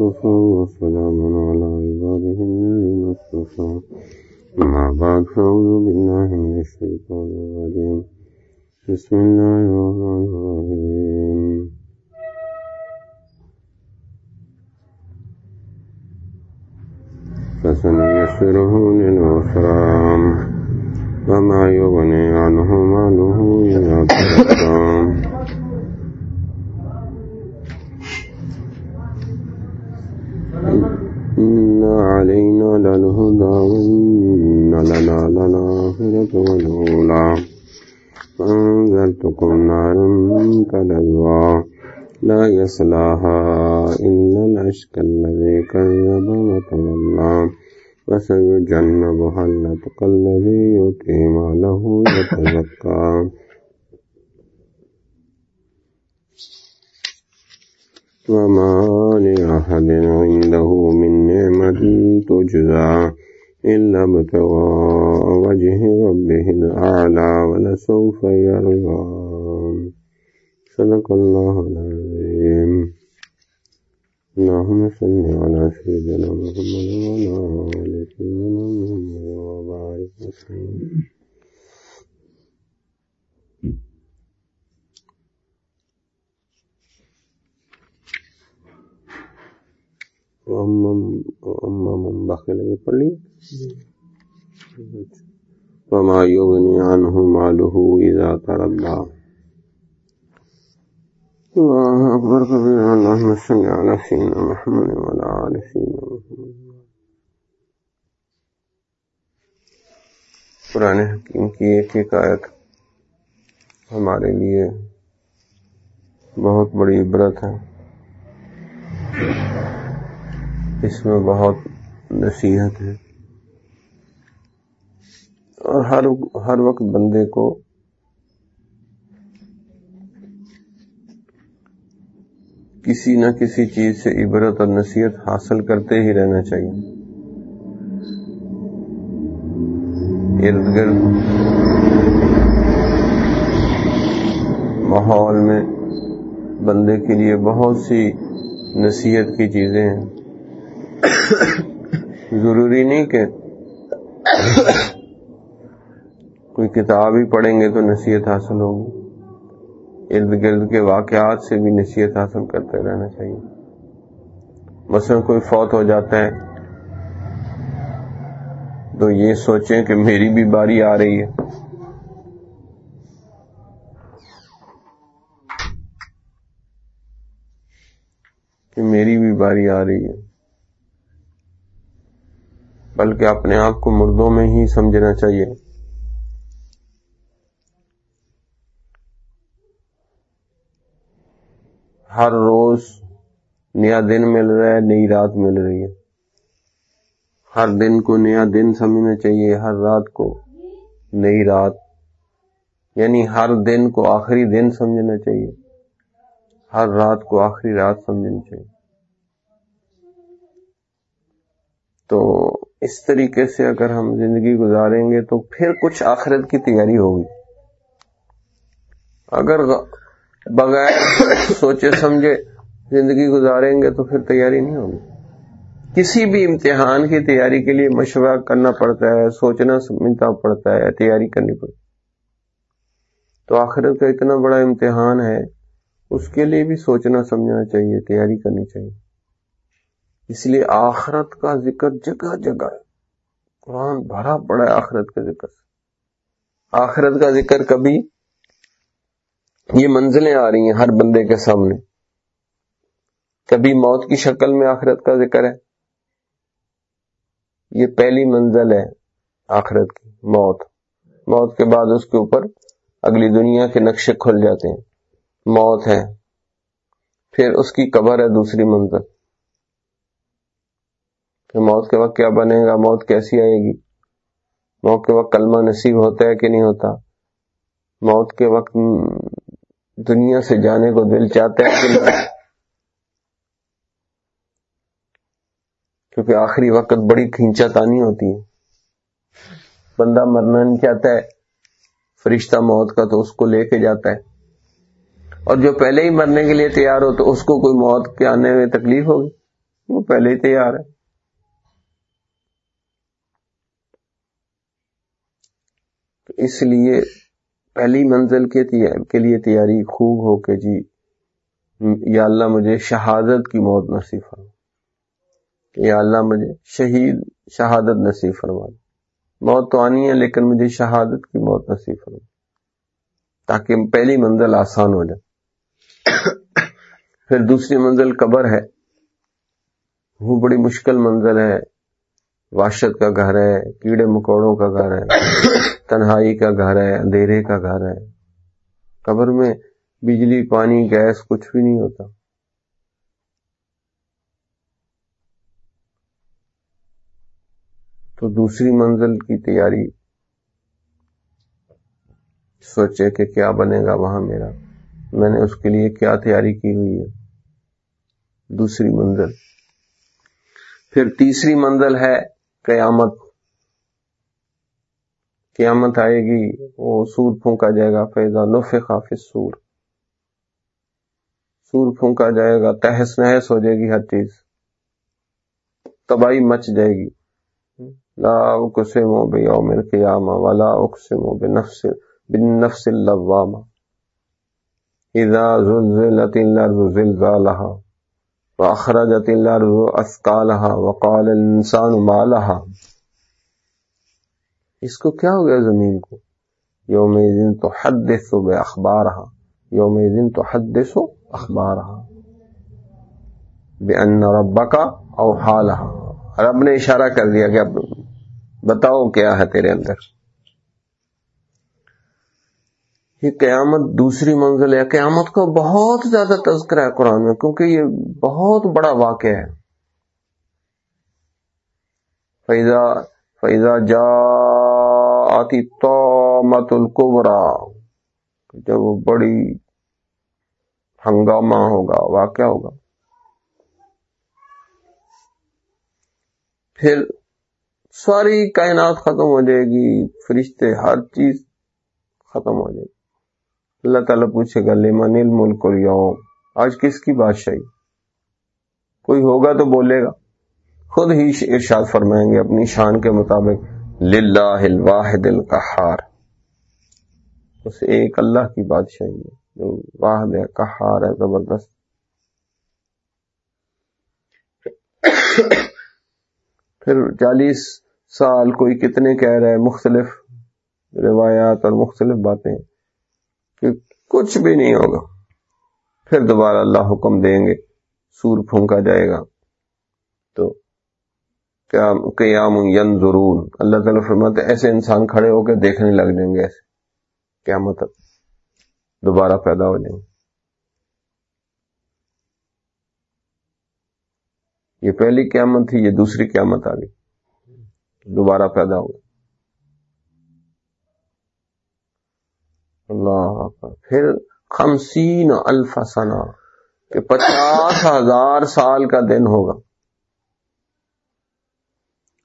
وكفى وسلام على عباده الذين اصطفى. أما بعد، فأعوذ بالله من الشيطان الرجيم. بسم الله الرحمن الرحيم. فسنيسره للعسرى. وما يغني عنه ماله إذا تردى علينا للهدى وإن لنا للآخرة والأولى فأنزلتكم نارا تلظى لا يصلاها إلا الأشقى الذي كذب وتولى وسيجنبها الأتقى الذي يؤتي ماله يتزكى وما لأحد عنده من نعمة تجزى إلا ابتغاء وجه ربه الأعلى ولسوف يرضى. صدق الله العظيم اللهم صل على سيدنا محمد وعلى آل سيدنا محمد وبارك وسلم. من بخل پڑھ وما يغني عنه ماله إذا تردى. الله أكبر. كبيرا اللهم صل على سيدنا محمد وعلى آل سيدنا محمد. قرآن حکیم کی ایک ایک آیت ہمارے لیے بہت بڑی عبرت ہے۔ اس میں بہت نصیحت ہے۔ اور ہر ہر وقت بندے کو کسی نہ کسی چیز سے عبرت اور نصیحت حاصل کرتے ہی رہنا چاہیے۔ ارد گرد ماحول میں بندے کے لیے بہت سی نصیحت کی چیزیں ہیں۔ ضروری نہیں کہ کوئی کتاب ہی پڑھیں گے تو نصیحت حاصل ہوگی ارد گرد کے واقعات سے بھی نصیحت حاصل کرتے رہنا چاہیے۔ مثلا کوئی فوت ہو جاتا ہے تو یہ سوچیں کہ میری بھی باری آ رہی ہے۔ کہ میری بھی باری آ رہی ہے۔ بلکہ اپنے آپ کو مردوں میں ہی سمجھنا چاہیے۔ ہر روز نیا دن مل رہا ہے، نئی رات مل رہی ہے۔ ہر دن کو نیا دن سمجھنا چاہیے، ہر رات کو نئی رات۔ یعنی ہر دن کو آخری دن سمجھنا چاہیے۔ ہر رات کو آخری رات سمجھنی چاہیے۔ تو اس طریقے سے اگر ہم زندگی گزاریں گے تو پھر کچھ آخرت کی تیاری ہوگی۔ اگر بغیر سوچے سمجھے زندگی گزاریں گے تو پھر تیاری نہیں ہوگی۔ کسی بھی امتحان کی تیاری کے لیے مشورہ کرنا پڑتا ہے، سوچنا سمجھنا پڑتا ہے، تیاری کرنی پڑتی تو آخرت کا اتنا بڑا امتحان ہے، اس کے لیے بھی سوچنا سمجھنا چاہیے، تیاری کرنی چاہیے۔ اس لیے آخرت کا ذکر جگہ جگہ ہے۔ قرآن بھرا پڑا ہے آخرت کے ذکر آخرت کا ذکر کبھی یہ منزلیں آ رہی ہیں ہر بندے کے سامنے۔ کبھی موت کی شکل میں آخرت کا ذکر ہے۔ یہ پہلی منزل ہے آخرت کی، موت۔ موت کے بعد اس کے اوپر اگلی دنیا کے نقشے کھل جاتے ہیں۔ موت ہے۔ پھر اس کی قبر ہے دوسری منزل۔ موت کے وقت کیا بنے گا، موت کیسی آئے گی؟ موت کے وقت کلمہ نصیب ہوتا ہے کہ نہیں ہوتا؟ موت کے وقت دنیا سے جانے کو دل چاہتا ہے کہ نہیں؟ کیونکہ آخری وقت بڑی کھینچا تانی ہوتی ہے۔ بندہ مرنا نہیں چاہتا ہے، فرشتہ موت کا تو اس کو لے کے جاتا ہے۔ اور جو پہلے ہی مرنے کے لیے تیار ہو تو اس کو کوئی موت کے آنے میں تکلیف ہوگی؟ وہ پہلے ہی تیار ہے۔ اس لیے پہلی منزل کے لیے تیاری خوب ہو کے جی یا اللہ مجھے شہادت کی موت نصیب فرما یا اللہ مجھے شہید، شہادت نصیب فرما موت تو آنی ہے لیکن مجھے شہادت کی موت نصیب فرما تاکہ پہلی منزل آسان ہو جائے۔ پھر دوسری منزل قبر ہے۔ وہ بڑی مشکل منزل ہے۔ واشت کا گھر ہے، کیڑے مکوڑوں کا گھر ہے، تنہائی کا گھر ہے، اندھیرے کا گھر ہے۔ قبر میں بجلی، پانی، گیس کچھ بھی نہیں ہوتا۔ تو دوسری منزل کی تیاری۔ سوچے کہ کیا بنے گا وہاں میرا۔ میں نے اس کے لیے کیا تیاری کی ہوئی ہے؟ دوسری منزل۔ پھر تیسری منزل ہے قیامت قیامت آئے گی، وہ سور پھونکا جائے گا فیضا نف خافظ سور سور پھونکا جائے گا، تہس نہس ہو جائے گی ہر چیز۔ تباہی مچ جائے گی۔ لا اقسم بیوم القیامہ ولا اقسم بنفس، بالنفس اللوامہ۔ اذا زلزلت الارض زلزالها۔ واخرجت الارض اثقالها وقال الانسان ما لها. اس کو کیا ہو گیا زمین کو؟ یوم دن تو حد سو بے اخبار یوم دن تو حد سو اخبار بے ان ربا کا او حال رب نے اشارہ کر دیا کہ اب بتاؤ کیا ہے تیرے اندر؟ یہ قیامت دوسری منزل ہے. قیامت کا بہت زیادہ تذکرہ ہے قرآن میں، کیونکہ یہ بہت بڑا واقعہ ہے. فیضا فیضا جا آتی تو مت جب وہ بڑی ہنگامہ ہوگا، واقعہ ہوگا. پھر ساری کائنات ختم ہو جائے گی، فرشتے، ہر چیز ختم ہو جائے گی. اللہ تعالیٰ پوچھے گا لیمن الملک اليوم؟ آج کس کی بادشاہی؟ کوئی ہوگا تو بولے گا۔ خود ہی ارشاد فرمائیں گے اپنی شان کے مطابق، للہ الواحد القہار۔ اس ایک اللہ کی بادشاہی ہے، جو واحد ہے کہار ہے، زبردست۔ پھر چالیس سال کوئی کتنے کہہ رہے مختلف روایات اور مختلف باتیں۔ کچھ بھی نہیں ہوگا۔ پھر دوبارہ اللہ حکم دیں گے، سور پھونکا جائے گا۔ تو قیام ینظرون۔ اللہ تعالیٰ فرماتے ایسے انسان کھڑے ہو کے دیکھنے لگ جائیں گے ایسے۔ کیا مطلب دوبارہ پیدا ہو جائیں گے۔ یہ پہلی قیامت تھی، یہ دوسری قیامت آ گئی۔ دوبارہ پیدا ہو اللہ پھر خمسین الف سنا کہ پچاس ہزار سال کا دن ہوگا۔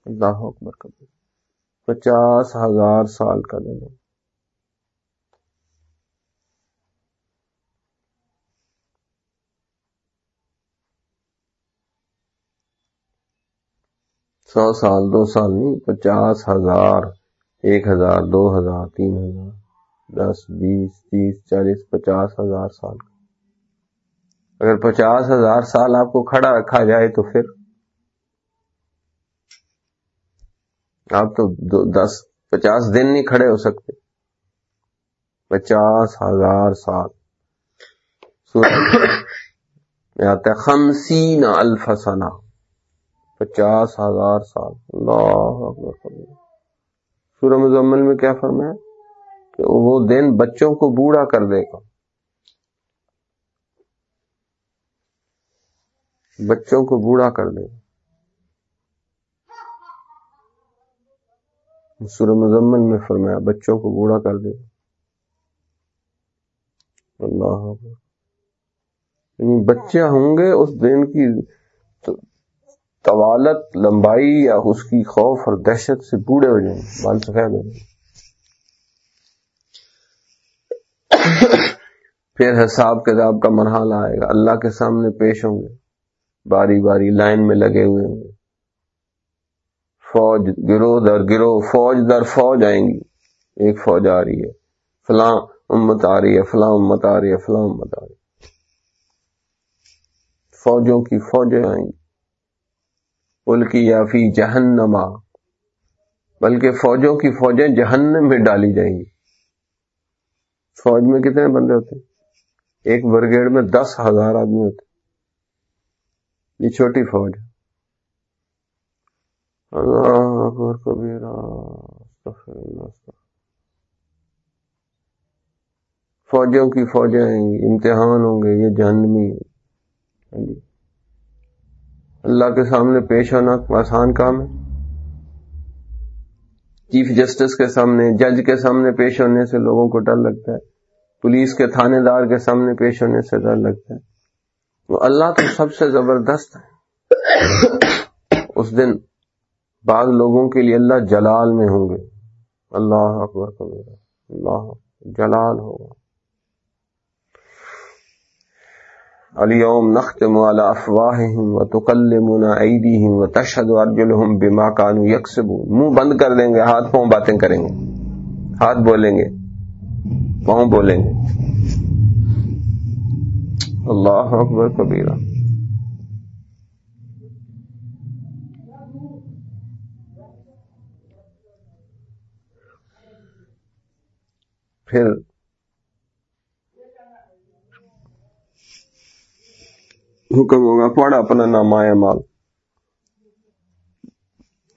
اللہ اکبر کبھی پچاس ہزار سال کا دن ہوگا۔ سو سال، دو سال نہیں، پچاس ہزار، ایک ہزار، دو ہزار، تین ہزار۔ دس، بیس، تیس، چالیس، پچاس ہزار سال۔ اگر پچاس ہزار سال آپ کو کھڑا رکھا جائے تو پھر آپ تو دس، پچاس دن نہیں کھڑے ہو سکتے۔ پچاس ہزار سال۔ میں آتا ہے خمسین الفسنا پچاس ہزار سال۔ اللہ سورہ مزمل میں کیا فرمایا؟ کہ وہ دن بچوں کو بوڑھا کر دے گا۔ بچوں کو بوڑھا کر دے گا۔ سور مزمن میں فرمایا، بچوں کو بوڑھا کر دے اللہ یعنی بچے ہوں گے اس دن کی طوالت، لمبائی یا اس کی خوف اور دہشت سے بوڑھے ہو جائیں بال سفید ہو جائیں پھر حساب کتاب کا مرحلہ آئے گا۔ اللہ کے سامنے پیش ہوں گے۔ باری باری لائن میں لگے ہوئے ہوں گے۔ فوج، گروہ در گروہ، فوج در فوج آئیں گی۔ ایک فوج آ رہی ہے۔ فلاں امت آ رہی ہے، فلاں امت آ رہی ہے، فلاں امت آ رہی ہے۔ فوجوں کی فوجیں آئیں گی۔ پل کی یا فی جہنما بلکہ فوجوں کی فوجیں جہنم میں ڈالی جائیں گی۔ فوج میں کتنے بندے ہوتے ہیں؟ ایک برگیڈ میں دس ہزار آدمی ہوتے یہ چھوٹی فوج ہے۔ فوجوں کی فوجیں امتحان ہوں گے، یہ جہنمی ہاں جی۔ اللہ کے سامنے پیش ہونا آسان کام ہے۔ چیف جسٹس کے سامنے، جج کے سامنے پیش ہونے سے لوگوں کو ڈر لگتا ہے۔ پولیس کے تھانے دار کے سامنے پیش ہونے سے ڈر لگتا ہے۔ وہ اللہ تو سب سے زبردست ہے۔ اس دن بعض لوگوں کے لیے اللہ جلال میں ہوں گے۔ اللہ اکبر اللہ جلال ہوگا۔ اليوم نختم على افواههم وتكلمنا ايديهم وتشهد ارجلهم بما كانوا يكسبون۔ منہ بند کر دیں گے، ہاتھ پاؤں باتیں کریں گے۔ ہاتھ بولیں گے۔ پاؤں بولیں گے؟ اللہ اکبر کبیرہ۔ پھر حکم ہوگا پڑھ اپنا نام مال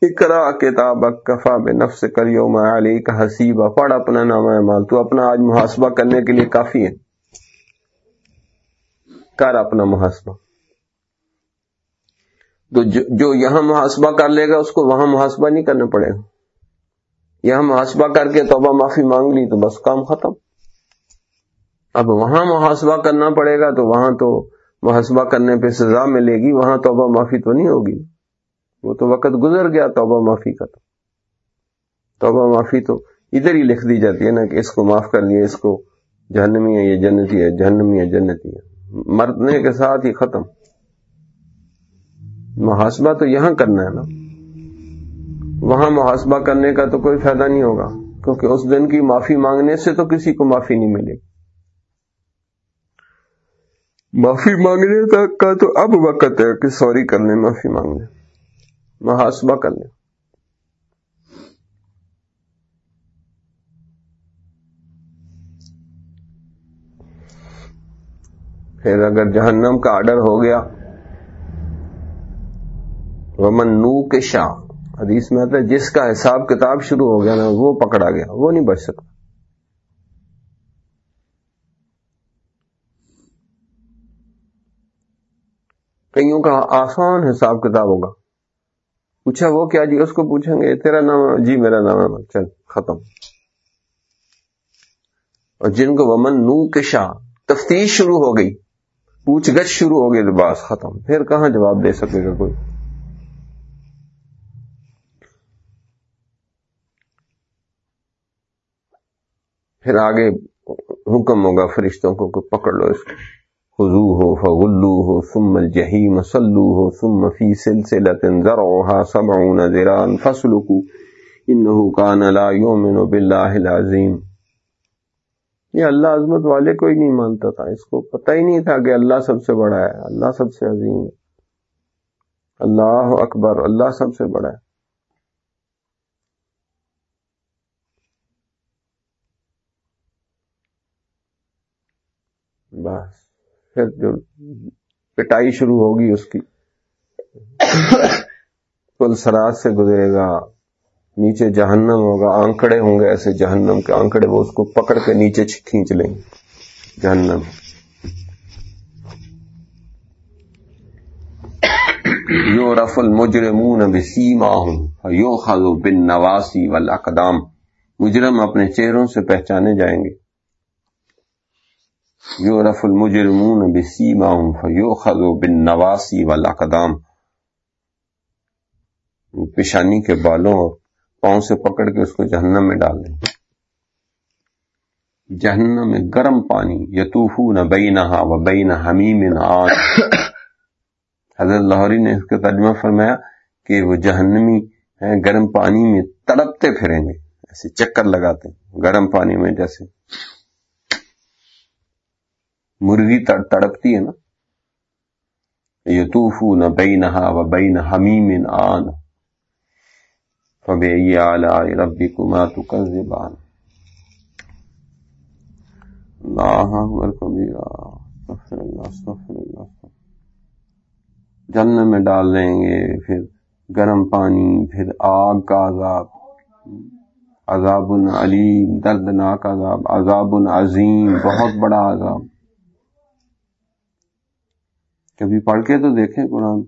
اکرا کتاب کفا بے نفس کریو علی کا حسیبہ پڑھ اپنا نام مال، تو اپنا آج محاسبہ کرنے کے لیے کافی ہے کر اپنا محاسبہ۔ تو جو یہاں محاسبہ کر لے گا، اس کو وہاں محاسبہ نہیں کرنا پڑے گا۔ یہاں محاسبہ کر کے توبہ معافی مانگ لی تو بس کام ختم۔ اب وہاں محاسبہ کرنا پڑے گا تو وہاں تو محاسبہ کرنے پہ سزا ملے گی، وہاں توبہ معافی تو نہیں ہوگی۔ وہ تو وقت گزر گیا، توبہ معافی کا تو۔ توبہ معافی تو ادھر ہی لکھ دی جاتی ہے نا کہ اس کو معاف کر دیا اس کو جہنمی ہے یہ جنتی ہے، جہنمی ہے، جنتی ہے۔ مرنے کے ساتھ ہی ختم۔ محاسبہ تو یہاں کرنا ہے نا۔ وہاں محاسبہ کرنے کا تو کوئی فائدہ نہیں ہوگا، کیونکہ اس دن کی معافی مانگنے سے تو کسی کو معافی نہیں ملے گی۔ معافی مانگنے تک کا تو اب وقت ہے کہ سوری کرنے، معافی مانگنے۔ محاسبہ کرنے پھر اگر جہنم کا آرڈر ہو گیا، ومن نو کے شاہ حدیث میں آتا ہے، جس کا حساب کتاب شروع ہو گیا نا، وہ پکڑا گیا، وہ نہیں بچ سکتا۔ کئیوں کا آسان حساب کتاب ہوگا؟ پوچھا وہ کیا جی اس کو پوچھیں گے، تیرا نام جی میرا نام ہے۔ چل، ختم۔ اور جن کو ومن نو کے شاہ تفتیش شروع ہو گئی۔ پوچھ گچھ شروع ہو گئی تو ختم۔ پھر کہاں جواب دے سکے گا کوئی؟ پھر آگے حکم ہوگا، فرشتوں کو پکڑ لو اس کو۔ خزو ہو فغلو ہو سم الجہی مسلو ہو سم فی سلسلہ ذرعها سبعون ذران فسلکو انہو کان لا یومن باللہ العظیم یہ اللہ عظمت والے کوئی نہیں مانتا تھا۔ اس کو پتہ ہی نہیں تھا کہ اللہ سب سے بڑا ہے۔ اللہ سب سے عظیم ہے۔ اللہ اکبر، اللہ سب سے بڑا ہے۔ بس۔ پھر جو پٹائی شروع ہوگی اس کی پل سراج سے گزرے گا، نیچے جہنم ہوگا، آنکڑے ہوں گے ایسے جہنم کے آنکڑے، وہ اس کو پکڑ کے نیچے کھینچ لیں گے، جہنم۔ یو رفل مجرمون بسیما ہوں یو خزو بن نواسی والاقدام مجرم اپنے چہروں سے پہچانے جائیں گے۔ یورف المجرمون بسیماہم فیوخذو بالنواسی والاقدام۔ پیشانی کے بالوں اور پاؤں سے پکڑ کے اس کو جہنم میں ڈال دیں۔ جہنم میں گرم پانی یتوفون بینہا و بین حمیم آج۔ حضرت لاہوری نے اس کا ترجمہ فرمایا کہ وہ جہنمی گرم پانی میں تڑپتے پھریں گے، ایسے چکر لگاتے گرم پانی میں جیسے۔ مرغی تڑپتی ہے نا؟ یتوفون بینہا و بین حمیم آن. فبئی آلاء ربکما تکذبان. اللہ اکبر کبیرہ استغفر اللہ استغفر اللہ میں ڈال دیں گے، پھر گرم پانی، پھر آگ کا عذاب. عذاب علیم، دردناک عذاب. عذاب عظیم، بہت بڑا عذاب. کبھی پڑھ کے تو دیکھیں قرآن۔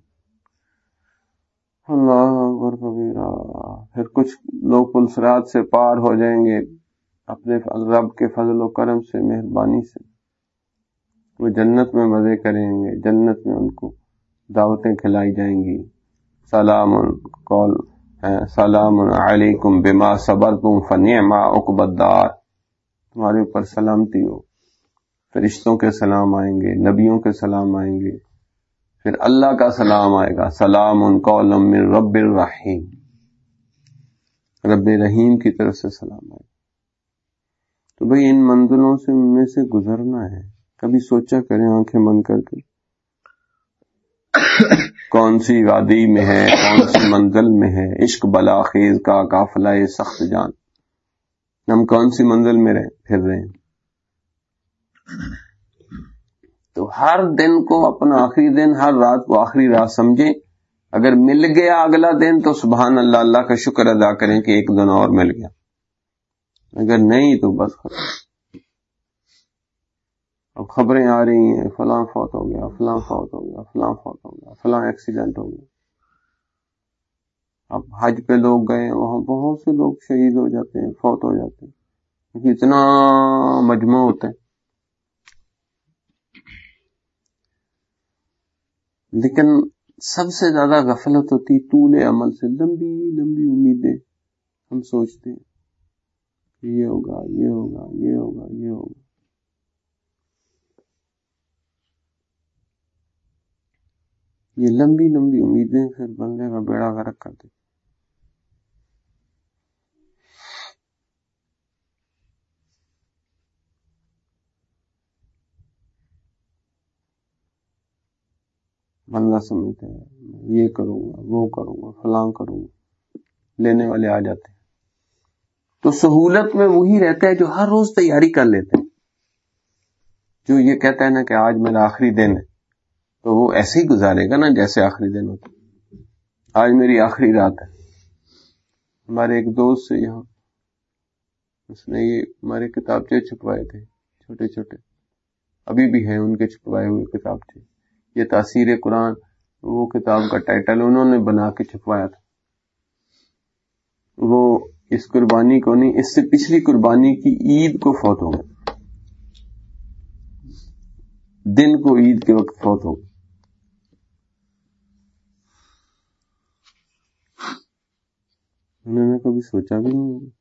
اللہ اکبر کبیرہ پھر کچھ لوگ پلسرات سے پار ہو جائیں گے اپنے رب کے فضل و کرم سے، مہربانی سے۔ وہ جنت میں مزے کریں گے، جنت میں ان کو دعوتیں کھلائی جائیں گی۔ سلام کال سلام علیکم بما صبر تم فنیما اقبدار تمہارے اوپر سلامتی ہو۔ فرشتوں کے سلام آئیں گے، نبیوں کے سلام آئیں گے۔ پھر اللہ کا سلام آئے گا۔ سلام ان من رب الرحیم۔ رب رحیم کی طرف سے سلام آئے گا۔ تو بھئی ان منزلوں سے میں سے گزرنا ہے۔ کبھی سوچا کریں آنکھیں بند کر کے۔ کون سی وادی میں ہے، کون سی منزل میں ہے۔ عشق، بلا، خیز، کا قافلہ سخت جان۔ ہم کون سی منزل میں رہے پھر رہے ہیں؟ تو ہر دن کو اپنا آخری دن، ہر رات کو آخری رات سمجھیں۔ اگر مل گیا اگلا دن تو سبحان اللہ اللہ کا شکر ادا کریں کہ ایک دن اور مل گیا۔ اگر نہیں تو بس ختم اب خبریں آ رہی ہیں، فلاں فوت ہو گیا، فلاں فوت ہو گیا، فلاں فوت ہو گیا، فلاں ایکسیڈنٹ ہو گیا۔ اب حج پہ لوگ گئے، وہاں بہت سے لوگ شہید ہو جاتے ہیں، فوت ہو جاتے ہیں۔ اتنا مجموع ہوتا ہے۔ لیکن سب سے زیادہ غفلت ہوتی طول عمل سے۔ لمبی لمبی امیدیں ہم سوچتے ہیں یہ ہوگا یہ ہوگا یہ ہوگا یہ ہوگا۔ یہ لمبی لمبی امیدیں پھر بندے کا بیڑا غرق کر دیتی بندہ سمجھتے ہیں، یہ کروں گا، وہ کروں گا، فلاں کروں گا، لینے والے آ جاتے ہیں۔ تو سہولت میں وہی رہتا ہے جو ہر روز تیاری کر لیتے ہیں۔ جو یہ کہتا ہے نا کہ آج میرا آخری دن ہے، تو وہ ایسے ہی گزارے گا نا جیسے آخری دن ہوتا آج میری آخری رات ہے۔ ہمارے ایک دوست سے یہاں، اس نے یہ ہمارے کتابچے چھپوائے تھے، چھوٹے چھوٹے۔ ابھی بھی ہیں، ان کے چھپوائے ہوئے کتابچے۔ یہ تاثیر قرآن، وہ کتاب کا ٹائٹل انہوں نے بنا کے چھپوایا تھا۔ وہ اس قربانی کو نہیں، اس سے پچھلی قربانی کی عید کو فوت ہو گئے۔ دن کو عید کے وقت فوت ہو انہوں نے کبھی سوچا بھی نہیں۔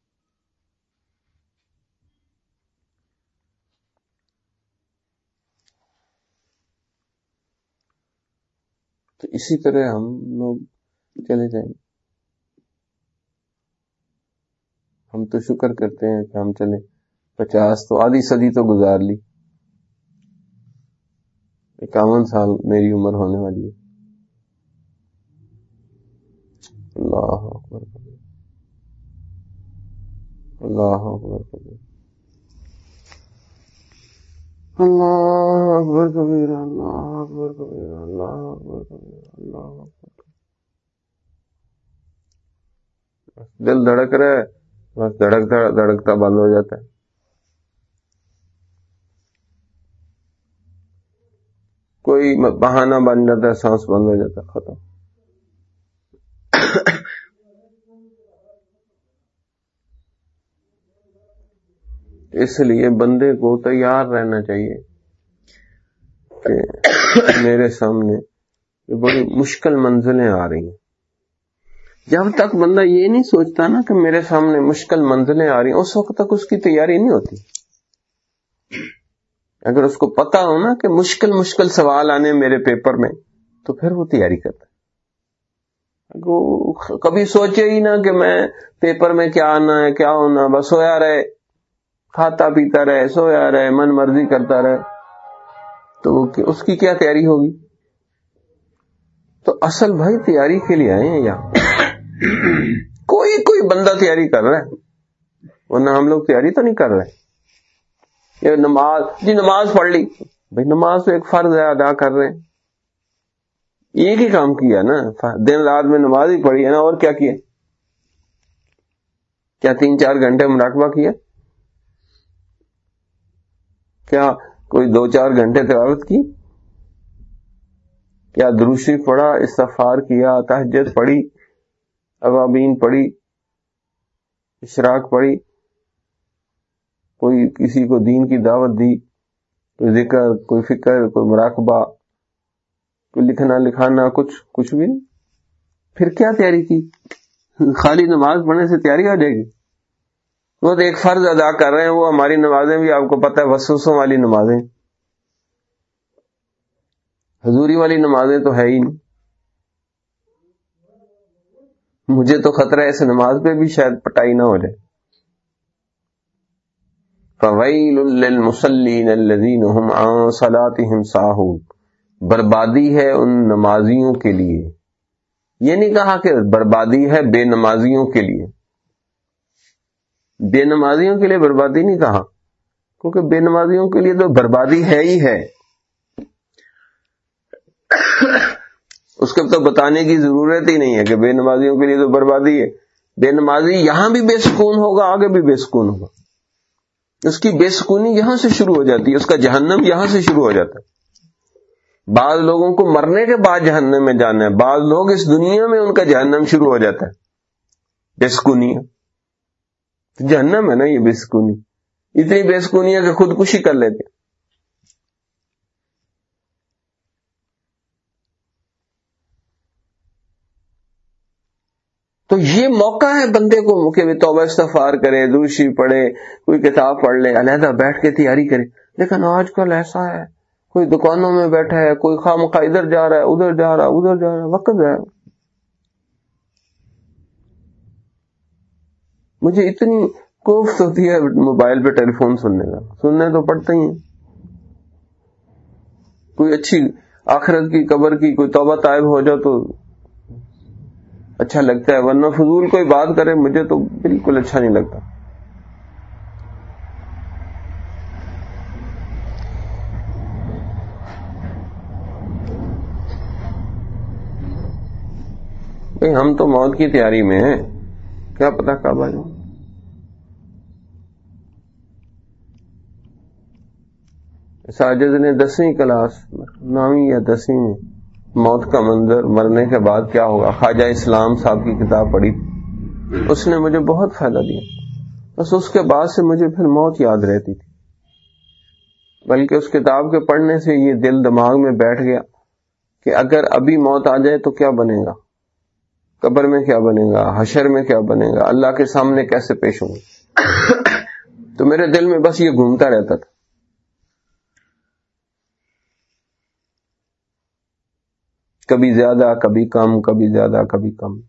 اسی طرح ہم لوگ چلے جائیں گے۔ ہم تو شکر کرتے ہیں کہ ہم چلے۔ پچاس تو آدھی صدی تو گزار لی۔ اکاون سال میری عمر ہونے والی ہے۔ اللہ اکبر۔ اللہ اکبر۔ اللہ اکبر کبیر اللہ اکبر کبیر اللہ اکبر کبیر اللہ اکبر دل دھڑک رہا ہے. بس دھڑکتا دھڑکتا بند ہو جاتا ہے. کوئی بہانہ بن جاتا ہے، سانس بند ہو جاتا ہے، ختم. اس لیے بندے کو تیار رہنا چاہیے کہ میرے سامنے بڑی مشکل منزلیں آ رہی ہیں۔ جب تک بندہ یہ نہیں سوچتا نا کہ میرے سامنے مشکل منزلیں آ رہی ہیں، اس وقت تک اس کی تیاری نہیں ہوتی۔ اگر اس کو پتا ہو نا کہ مشکل مشکل سوال آنے میرے پیپر میں، تو پھر وہ تیاری کرتا ہے۔ کبھی سوچے ہی نہ کہ میں پیپر میں کیا آنا ہے، کیا ہونا بس سویا رہے۔ کھاتا پیتا رہے، سویا رہے، من مرضی کرتا رہے، تو اس کی کیا تیاری ہوگی؟ تو اصل بھائی تیاری کے لیے آئے ہیں یہاں۔ کوئی کوئی بندہ تیاری کر رہا ہے، ورنہ ہم لوگ تیاری تو نہیں کر رہے۔ یہ نماز جی نماز پڑھ لی، بھائی نماز تو ایک فرض ہے، ادا کر رہے ہیں۔ ایک ہی کام کیا نا، دن رات میں نماز ہی پڑھی ہے نا، اور کیا کیا؟ کیا تین چار گھنٹے مراقبہ کیا؟ کیا کوئی دو چار گھنٹے تلاوت کی؟ کیا دروشی پڑھا استفار کیا تحجد پڑھی عوابین پڑھی، اشراق پڑھی، کوئی کسی کو دین کی دعوت دی، کوئی ذکر، کوئی فکر، کوئی مراقبہ، کوئی لکھنا لکھانا، کچھ کچھ بھی نہیں؟ پھر کیا تیاری کی؟ خالی نماز پڑھنے سے تیاری ہو جائے گی؟ وہ ایک فرض ادا کر رہے ہیں، وہ ہماری نمازیں بھی، آپ کو پتہ ہے، وسوسوں والی نمازیں۔ حضوری والی نمازیں تو ہے ہی نہیں۔ مجھے تو خطرہ ہے اس نماز پہ بھی شاید پٹائی نہ ہو جائے۔ فویل للمصلین الذین هم عن صلاتهم ساہون بربادی ہے ان نمازیوں کے لیے۔ یہ نہیں کہا کہ بربادی ہے بے نمازیوں کے لیے۔ بے نمازیوں کے لیے بربادی نہیں کہا، کیونکہ بے نمازیوں کے لیے تو بربادی ہے ہی ہے۔ اس کے تو بتانے کی ضرورت ہی نہیں ہے کہ بے نمازیوں کے لیے تو بربادی ہے۔ بے نمازی یہاں بھی بے سکون ہوگا، آگے بھی بے سکون ہوگا۔ اس کی بے سکونی یہاں سے شروع ہو جاتی ہے، اس کا جہنم یہاں سے شروع ہو جاتا ہے۔ بعض لوگوں کو مرنے کے بعد جہنم میں جانا ہے، بعض لوگ اس دنیا میں ان کا جہنم شروع ہو جاتا ہے۔ بے سکونی جہنم ہے نا یہ بے سکونی اتنی بے سکونی ہے کہ خودکشی کر لیتے۔ تو یہ موقع ہے بندے کو کہ توبہ استفار کرے، دوشی پڑھے، کوئی کتاب پڑھ لے، علیحدہ بیٹھ کے تیاری کرے۔ لیکن آج کل ایسا ہے، کوئی دکانوں میں بیٹھا ہے، کوئی خام خواہ ادھر جا رہا ہے، ادھر جا رہا ہے، ادھر جا رہا ہے، وقت ہے۔ مجھے اتنی کوفت ہوتی ہے موبائل پہ ٹیلی فون سننے کا۔ سننے تو پڑتے ہی کوئی اچھی آخرت کی قبر کی کوئی توبہ طائب ہو جائے تو اچھا لگتا ہے، ورنہ فضول کوئی بات کرے، مجھے تو بالکل اچھا نہیں لگتا۔ ہم تو موت کی تیاری میں ہیں۔ کیا پتا کب آ جاؤں ساجد نے دسویں کلاس، نویں یا دسویں میں موت کا منظر، مرنے کے بعد کیا ہوگا؟ خواجہ اسلام صاحب کی کتاب پڑھی۔ اس نے مجھے بہت فائدہ دیا۔ بس اس کے بعد سے مجھے پھر موت یاد رہتی تھی۔ بلکہ اس کتاب کے پڑھنے سے یہ دل دماغ میں بیٹھ گیا کہ اگر ابھی موت آ جائے تو کیا بنے گا؟ قبر میں کیا بنے گا؟ حشر میں کیا بنے گا؟ اللہ کے سامنے کیسے پیش ہوں؟ گا تو میرے دل میں بس یہ گھومتا رہتا تھا۔ کبھی زیادہ، کبھی کم، کبھی زیادہ، کبھی کم۔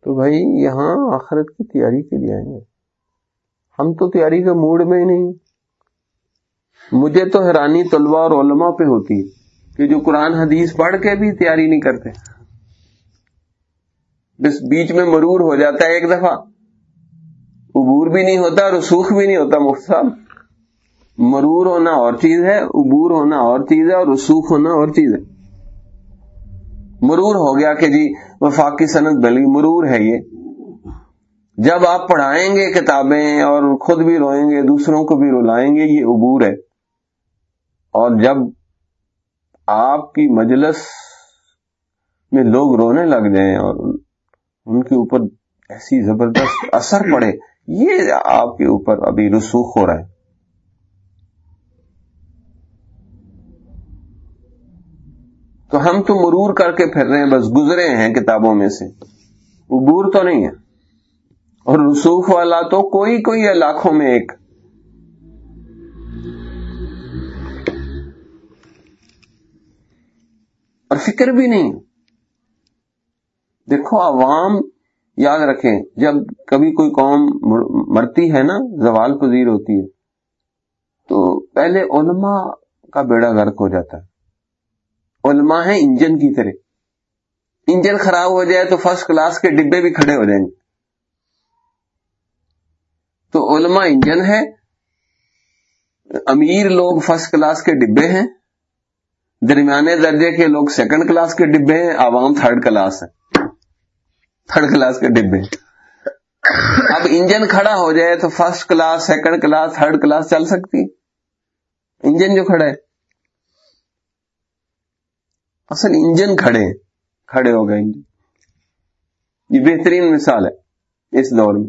تو بھائی یہاں آخرت کی تیاری کے لیے آئیں گے۔ ہم تو تیاری کے موڈ میں ہی نہیں۔ مجھے تو حیرانی طلبا اور علماء پہ ہوتی ہے۔ کہ جو قرآن حدیث پڑھ کے بھی تیاری نہیں کرتے۔ بس بیچ میں مرور ہو جاتا ہے ایک دفعہ۔ عبور بھی نہیں ہوتا رسوخ بھی نہیں ہوتا مفت صاحب۔ مرور ہونا اور چیز ہے، عبور ہونا اور چیز ہے اور رسوخ ہونا اور چیز ہے۔ مرور ہو گیا کہ جی وفاق کی صنعت بل مرور ہے یہ۔ جب آپ پڑھائیں گے کتابیں اور خود بھی روئیں گے، دوسروں کو بھی رلائیں گے، یہ عبور ہے۔ اور جب آپ کی مجلس میں لوگ رونے لگ جائیں اور ان کے اوپر ایسی زبردست اثر پڑے، یہ آپ کے اوپر ابھی رسوخ ہو رہا ہے۔ تو ہم تو مرور کر کے پھر رہے ہیں، بس گزرے ہیں کتابوں میں سے۔ عبور تو نہیں ہے۔ اور رسوخ والا تو کوئی کوئی ہے لاکھوں میں ایک۔ اور فکر بھی نہیں۔ دیکھو، عوام یاد رکھیں، جب کبھی کوئی قوم مرتی ہے نا، زوال پذیر ہوتی ہے، تو پہلے علماء کا بیڑا غرق ہو جاتا ہے۔ علماء ہیں انجن کی طرح۔ انجن خراب ہو جائے تو فرسٹ کلاس کے ڈبے بھی کھڑے ہو جائیں گے۔ تو علماء انجن ہے امیر لوگ فرسٹ کلاس کے ڈبے ہیں۔ درمیانے درجے کے لوگ سیکنڈ کلاس کے ڈبے ہیں، عوام تھرڈ کلاس ہے۔ تھرڈ کلاس کے ڈبے۔ اب انجن کھڑا ہو جائے تو first class second class third class چل سکتی۔ انجن جو کھڑا ہے۔ اصل انجن کھڑے کھڑے ہو گئے انجن یہ بہترین مثال ہے اس دور میں۔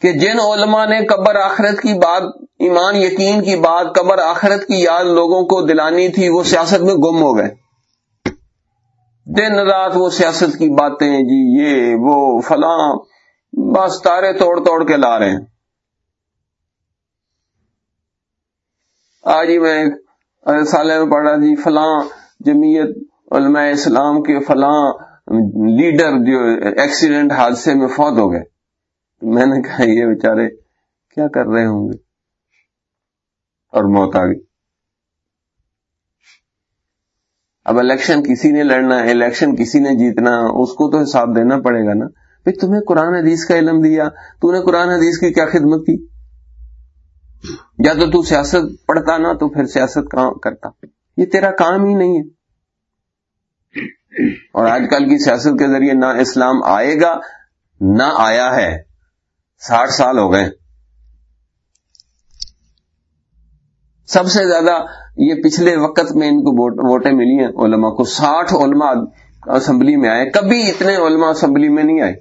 کہ جن علماء نے قبر آخرت کی بات ایمان یقین کی بات قبر آخرت کی یاد لوگوں کو دلانی تھی، وہ سیاست میں گم ہو گئے۔ دن رات وہ سیاست کی باتیں جی یہ، وہ، فلاں، بس تارے توڑ توڑ کے لا رہے ہیں۔ آج ہی میں سالے میں پڑھا جی فلاں جمعیت علماء اسلام کے فلاں لیڈر جو ایکسیڈنٹ حادثے میں فوت ہو گئے۔ میں نے کہا، یہ بیچارے کیا کر رہے ہوں گے؟ اور موت آ گئی۔ اب الیکشن کسی نے لڑنا ہے، الیکشن کسی نے جیتنا اس کو تو حساب دینا پڑے گا نا۔ بھائی تمہیں قرآن حدیث کا علم دیا، تو نے قرآن حدیث کی کیا خدمت کی؟ یا تو تو سیاست پڑھتا نا، تو پھر سیاست کام کرتا؟ یہ تیرا کام ہی نہیں ہے۔ اور آج کل کی سیاست کے ذریعے نہ اسلام آئے گا، نہ آیا ہے۔ ساٹھ سال ہو گئے۔ سب سے زیادہ یہ پچھلے وقت میں ان کو ووٹیں ملی ہیں علماء کو۔ ساٹھ علماء اسمبلی میں آئے۔ کبھی اتنے علماء اسمبلی میں نہیں آئے۔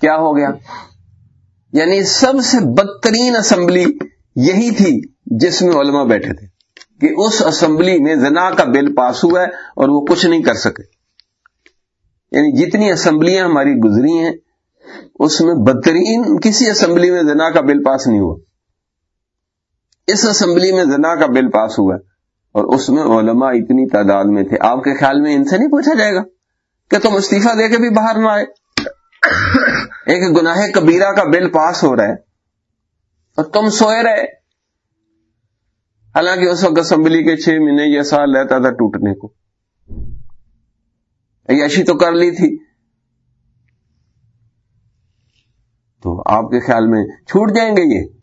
کیا ہو گیا؟ یعنی سب سے بدترین اسمبلی یہی تھی جس میں علماء بیٹھے تھے کہ اس اسمبلی میں زنا کا بل پاس ہوا ہے اور وہ کچھ نہیں کر سکے۔ یعنی جتنی اسمبلیاں ہماری گزری ہیں، اس میں بدترین کسی اسمبلی میں زنا کا بل پاس نہیں ہوا۔ اس اسمبلی میں زنا کا بل پاس ہوا اور اس میں علماء اتنی تعداد میں تھے۔ آپ کے خیال میں ان سے نہیں پوچھا جائے گا کہ تم استعفی دے کے بھی باہر نہ آئے؟ ایک گناہ کبیرہ کا بل پاس ہو رہا ہے اور تم سوئے رہے۔ حالانکہ اس وقت اسمبلی کے چھ مہینے یہ سال رہتا تھا ٹوٹنے کو۔ ایشی تو کر لی تھی۔ تو آپ کے خیال میں چھوٹ جائیں گے یہ؟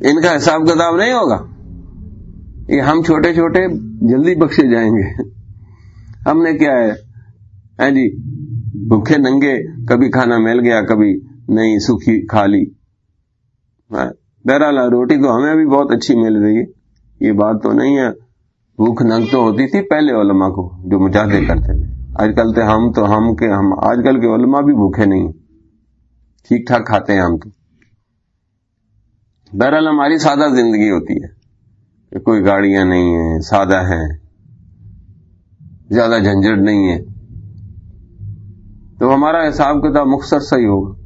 ان کا حساب کتاب نہیں ہوگا یہ ہم چھوٹے چھوٹے جلدی بخشے جائیں گے۔ ہم نے کیا ہے؟ جی بھوکے ننگے، کبھی کھانا مل گیا، کبھی نہیں سوکھی کھا لی۔ ہاں، بہرحال روٹی تو ہمیں بھی بہت اچھی مل رہی ہے۔ یہ بات تو نہیں ہے۔ بھوک ننگ تو ہوتی تھی پہلے علماء کو جو مجاہدے کرتے تھے۔ آج کل تو ہم تو ہم کے ہم، آج کل کے علماء بھی بھوکے نہیں ٹھیک ٹھاک کھاتے ہیں ہم تو۔ بہرحال ہماری سادہ زندگی ہوتی ہے کہ کوئی گاڑیاں نہیں ہیں، سادہ ہے زیادہ جھنجھٹ نہیں ہے تو ہمارا حساب کتاب مختصر صحیح ہوگا۔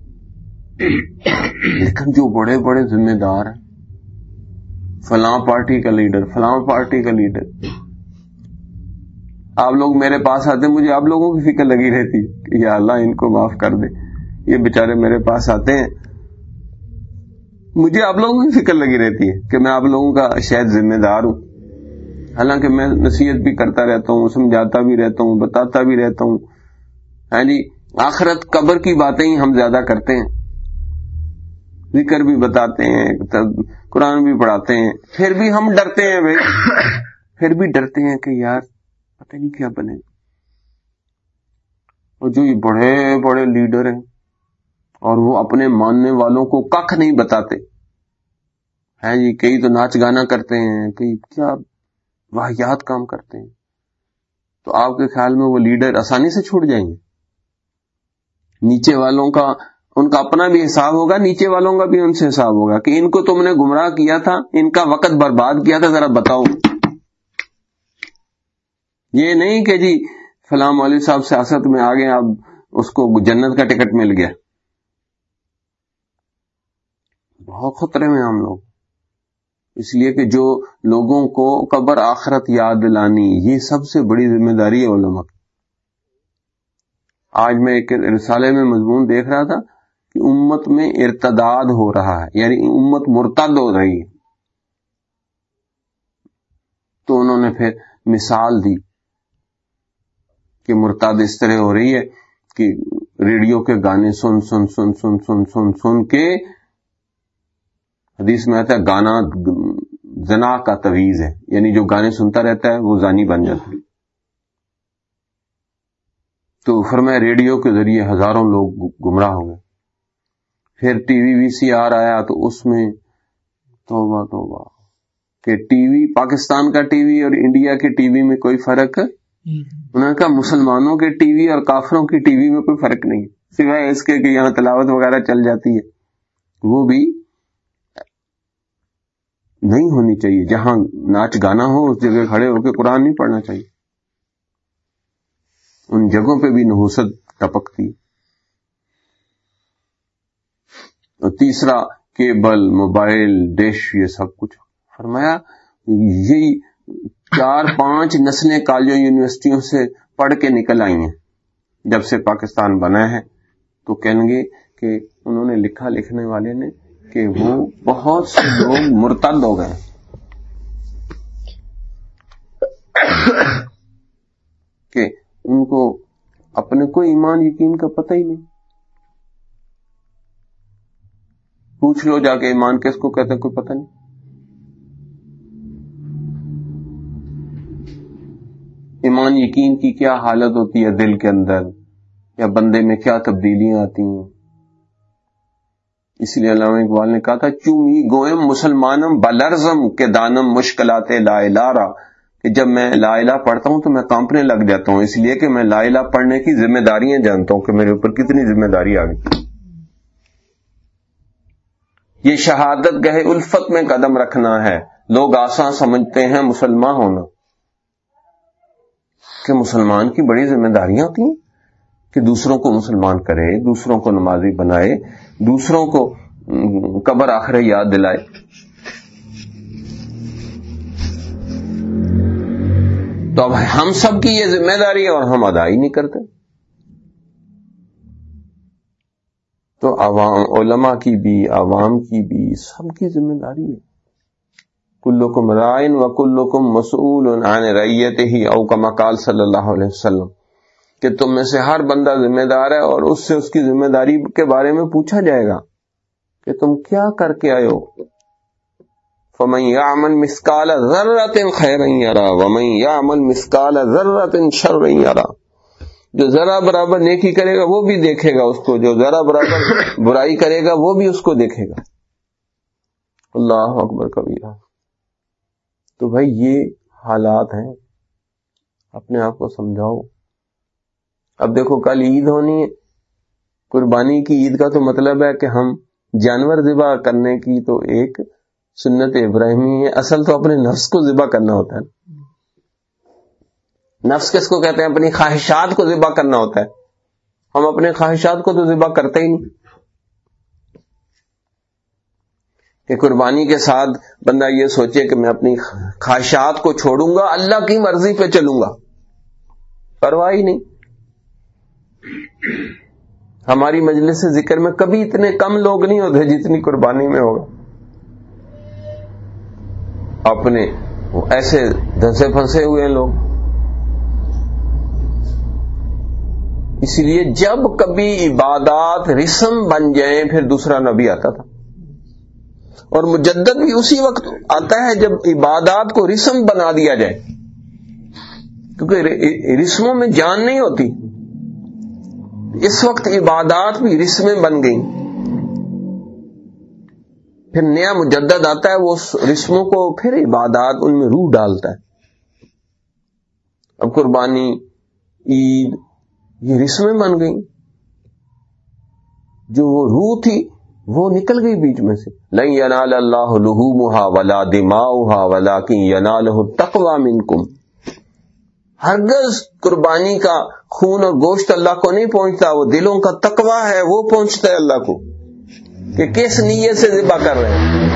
لیکن جو بڑے بڑے ذمہ دار ہیں، فلاں پارٹی کا لیڈر، فلاں پارٹی کا لیڈر۔ آپ لوگ میرے پاس آتے، مجھے آپ لوگوں کی فکر لگی رہتی کہ یا اللہ ان کو معاف کر دے۔ یہ بےچارے میرے پاس آتے ہیں۔ مجھے آپ لوگوں کی فکر لگی رہتی ہے کہ میں آپ لوگوں کا شاید ذمہ دار ہوں۔ حالانکہ میں نصیحت بھی کرتا رہتا ہوں، سمجھاتا بھی رہتا ہوں، بتاتا بھی رہتا ہوں۔ ہاں جی آخرت قبر کی باتیں ہی ہم زیادہ کرتے ہیں۔ ذکر بھی بتاتے ہیں قرآن بھی پڑھاتے ہیں۔ پھر بھی ہم ڈرتے ہیں بھائی۔ پھر بھی ڈرتے ہیں کہ یار، پتہ نہیں کیا بنے۔ اور جو یہ بڑے بڑے لیڈر ہیں اور وہ اپنے ماننے والوں کو کخ نہیں بتاتے۔ ہیں جی کئی تو ناچ گانا کرتے ہیں، کئی کیا واحد کام کرتے ہیں۔ تو آپ کے خیال میں وہ لیڈر آسانی سے چھوٹ جائیں گے؟ نیچے والوں کا، ان کا اپنا بھی حساب ہوگا، نیچے والوں کا بھی ان سے حساب ہوگا کہ ان کو تم نے گمراہ کیا تھا، ان کا وقت برباد کیا تھا، ذرا بتاؤ۔ یہ نہیں کہ جی فلاں مولوی صاحب سیاست میں آگے اب اس کو جنت کا ٹکٹ مل گیا۔ بہت خطرے میں ہم لوگ۔ اس لیے کہ جو لوگوں کو قبر آخرت یاد دلانی، یہ سب سے بڑی ذمہ داری ہے علماء کی۔ آج میں ایک رسالے میں مضمون دیکھ رہا تھا کہ امت میں ارتداد ہو رہا ہے یعنی امت مرتد ہو رہی ہے۔ تو انہوں نے پھر مثال دی کہ مرتاد اس طرح ہو رہی ہے کہ ریڈیو کے گانے سن سن سن سن سن سن سن کے حدیث میں آتا ہے، گانا زنا کا تویز ہے۔ یعنی جو گانے سنتا رہتا ہے، وہ زانی بن جاتا ہے۔ تو فرمایا، ریڈیو کے ذریعے ہزاروں لوگ گمراہ ہو گئے۔ پھر ٹی وی وی سی آر آیا تو اس میں توبہ توبہ۔ کہ ٹی وی، پاکستان کا ٹی وی اور انڈیا کے ٹی وی میں کوئی فرق؟ انہوں نے کہا، مسلمانوں کے ٹی وی اور کافروں کی ٹی وی میں کوئی فرق نہیں۔ سوائے اس کے کہ یہاں تلاوت وغیرہ چل جاتی ہے۔ وہ بھی نہیں ہونی چاہیے۔ جہاں ناچ گانا ہو، اس جگہ کھڑے ہو کے قرآن نہیں پڑھنا چاہیے۔ ان جگہوں پہ بھی نحوست ٹپکتی۔ اور تیسرا، کیبل، موبائل، ڈش، یہ سب کچھ۔ فرمایا، یہی چار، پانچ نسلیں کالجوں، یونیورسٹیوں سے پڑھ کے نکل آئی ہیں۔ جب سے پاکستان بنا ہے، تو کہیں گے کہ انہوں نے لکھا لکھنے والے نے کہ وہ بہت سے لوگ مرتد ہو گئے۔ کہ ان کو اپنے کو ایمان یقین کا پتہ ہی نہیں۔ پوچھ لو جا کے ایمان کس کو کہتے کوئی پتہ نہیں۔ ایمان یقین کی کیا حالت ہوتی ہے دل کے اندر؟ یا بندے میں کیا تبدیلیاں آتی ہیں؟ اس لیے علامہ اقبال نے کہا تھا چومی گوئم مسلمانم بلرزم کے دانم مشکلات لا الہ کہ جب میں لا الہ پڑھتا ہوں تو میں کانپنے لگ جاتا ہوں۔ اس لیے کہ میں لا الہ پڑھنے کی ذمہ داریاں جانتا ہوں کہ میرے اوپر کتنی ذمہ داری آ گئی۔ یہ شہادت گہے الفت میں قدم رکھنا ہے۔ لوگ آسان سمجھتے ہیں مسلمان ہونا۔ کہ مسلمان کی بڑی ذمہ داریاں ہوتی ہیں کہ دوسروں کو مسلمان کرے دوسروں کو نمازی بنائے دوسروں کو قبر آخر یاد دلائے تو اب ہم سب کی یہ ذمہ داری ہے اور ہم ادا ہی نہیں کرتے۔ تو عوام، علماء کی بھی، عوام کی بھی سب کی ذمہ داری ہے۔ کلو کم رائن و کلو کم مسول ریت ہی اوکم کال صلی اللہ علیہ وسلم۔ کہ تم میں سے ہر بندہ ذمہ دار ہے اور اس سے اس کی ذمہ داری کے بارے میں پوچھا جائے گا کہ تم کیا کر کے آئے ہو؟ فمن یعمل مسکال ذرت خیر یرا ومن یعمل مسکال ذرت شر یرا جو ذرا برابر نیکی کرے گا وہ بھی دیکھے گا اس کو، جو ذرا برابر برائی کرے گا وہ بھی اس کو دیکھے گا۔ اللہ اکبر کبیرہ۔ تو بھائی یہ حالات ہیں، اپنے آپ کو سمجھاؤ۔ اب دیکھو، کل عید ہونی ہے۔ قربانی کی عید کا تو مطلب ہے کہ ہم جانور ذبح کرنے کی تو ایک سنت ابراہیمی ہے۔ اصل تو اپنے نفس کو ذبح کرنا ہوتا ہے۔ نفس کس کو کہتے ہیں؟ اپنی خواہشات کو ذبح کرنا ہوتا ہے۔ ہم اپنے خواہشات کو تو ذبح کرتے ہی نہیں۔ کہ قربانی کے ساتھ بندہ یہ سوچے کہ میں اپنی خواہشات کو چھوڑوں گا، اللہ کی مرضی پہ چلوں گا۔ پرواہ ہی نہیں۔ ہماری مجلس ذکر میں کبھی اتنے کم لوگ نہیں ہوتے جتنی قربانی میں ہوگا اپنے ایسے دھنسے پھنسے ہوئے ہیں لوگ۔ اسی لیے جب کبھی عبادات رسم بن جائیں، پھر دوسرا نبی آتا تھا۔ اور مجدد بھی اسی وقت آتا ہے جب عبادات کو رسم بنا دیا جائے۔ کیونکہ رسموں میں جان نہیں ہوتی۔ اس وقت عبادات بھی رسمیں بن گئی پھر نیا مجدد آتا ہے، وہ رسموں کو پھر عبادات ان میں روح ڈالتا ہے۔ اب قربانی، عید، یہ رسمیں بن گئی جو وہ روح تھی، وہ نکل گئی بیچ میں سے۔ نہیں ینال اللہ لہو ولا دماؤ ولا کی ینال تقوا منکم۔ ہرگز قربانی کا خون اور گوشت اللہ کو نہیں پہنچتا، وہ دلوں کا تقوا ہے، وہ پہنچتا ہے اللہ کو کہ کس نیت سے ذبح کر رہے ہیں۔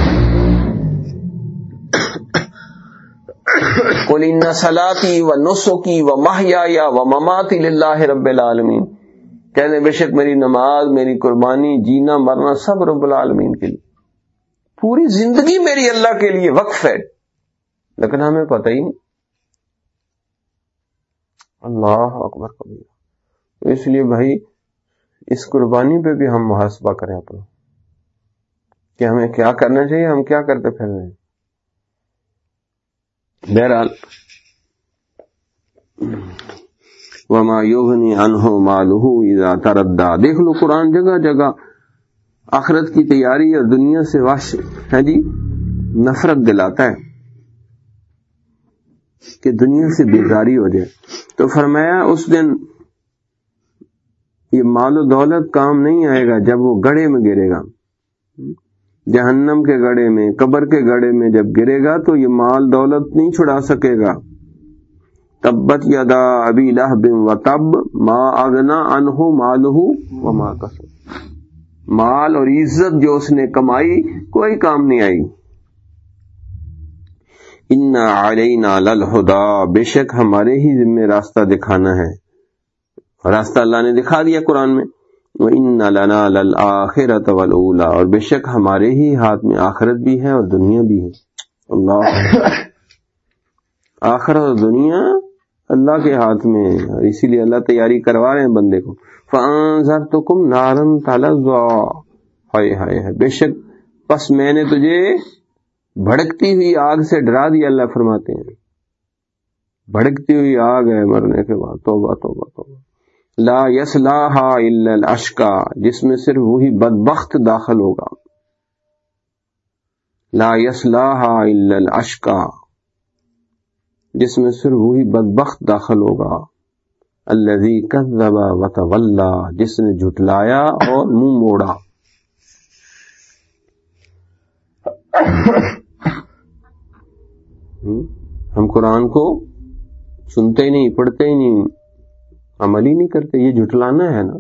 کولی نسلاتی و نسو کی و ماہیا یا و مماتی اللہ رب العالمین۔ کہنے بے شک میری نماز، میری قربانی، جینا، مرنا سب رب العالمین کے لیے۔ پوری زندگی میری اللہ کے لیے وقف ہے، لیکن ہمیں پتہ ہی نہیں۔ اللہ اکبر کبھی اس لیے بھائی، اس قربانی پہ بھی ہم محاسبہ کریں اپنا۔ کہ ہمیں کیا کرنا چاہیے، ہم کیا کرتے پھر رہے ہیں؟ بہرحال، وما یوگنی انہو مالہ اذا تردا دیکھ لو قرآن، جگہ جگہ آخرت کی تیاری اور دنیا سے واش ہے جی نفرت دلاتا ہے۔ کہ دنیا سے بیزاری ہو جائے۔ تو فرمایا، اس دن یہ مال و دولت کام نہیں آئے گا جب وہ گڑے میں گرے گا۔ جہنم کے گڑے میں، قبر کے گڑے میں جب گرے گا تو یہ مال دولت نہیں چھڑا سکے گا۔ تبت یدا ابی بن و تب ما اگنا انہو مال و ماں مال اور عزت جو اس نے کمائی، کوئی کام نہیں آئی۔ ان علینا للہدا بے شک ہمارے ہی ذمہ راستہ دکھانا ہے۔ راستہ اللہ نے دکھا دیا قرآن میں۔ ان لنا للآخرت والاولا اور بے شک ہمارے ہی ہاتھ میں آخرت بھی ہے اور دنیا بھی ہے۔ اللہ آخرت اور دنیا اللہ کے ہاتھ میں اور اسی لیے اللہ تیاری کروا رہے ہیں بندے کو۔ کم نارن ہائے ہائے بے شک بس میں نے تجھے بھڑکتی ہوئی آگ سے ڈرا دیا اللہ فرماتے ہیں۔ بھڑکتی ہوئی آگ ہے مرنے کے بعد۔ توبہ توبہ توبہ۔ لا یس اشکا جس میں صرف وہی بدبخت داخل ہوگا۔ لا یس اشکا جس میں صرف وہی بدبخت داخل ہوگا۔ اللہ وتولى جس نے جھٹلایا اور منہ موڑا۔ ہم قرآن کو سنتے ہی نہیں، پڑھتے ہی نہیں، عمل ہی نہیں کرتے، یہ جھٹلانا ہے نا؟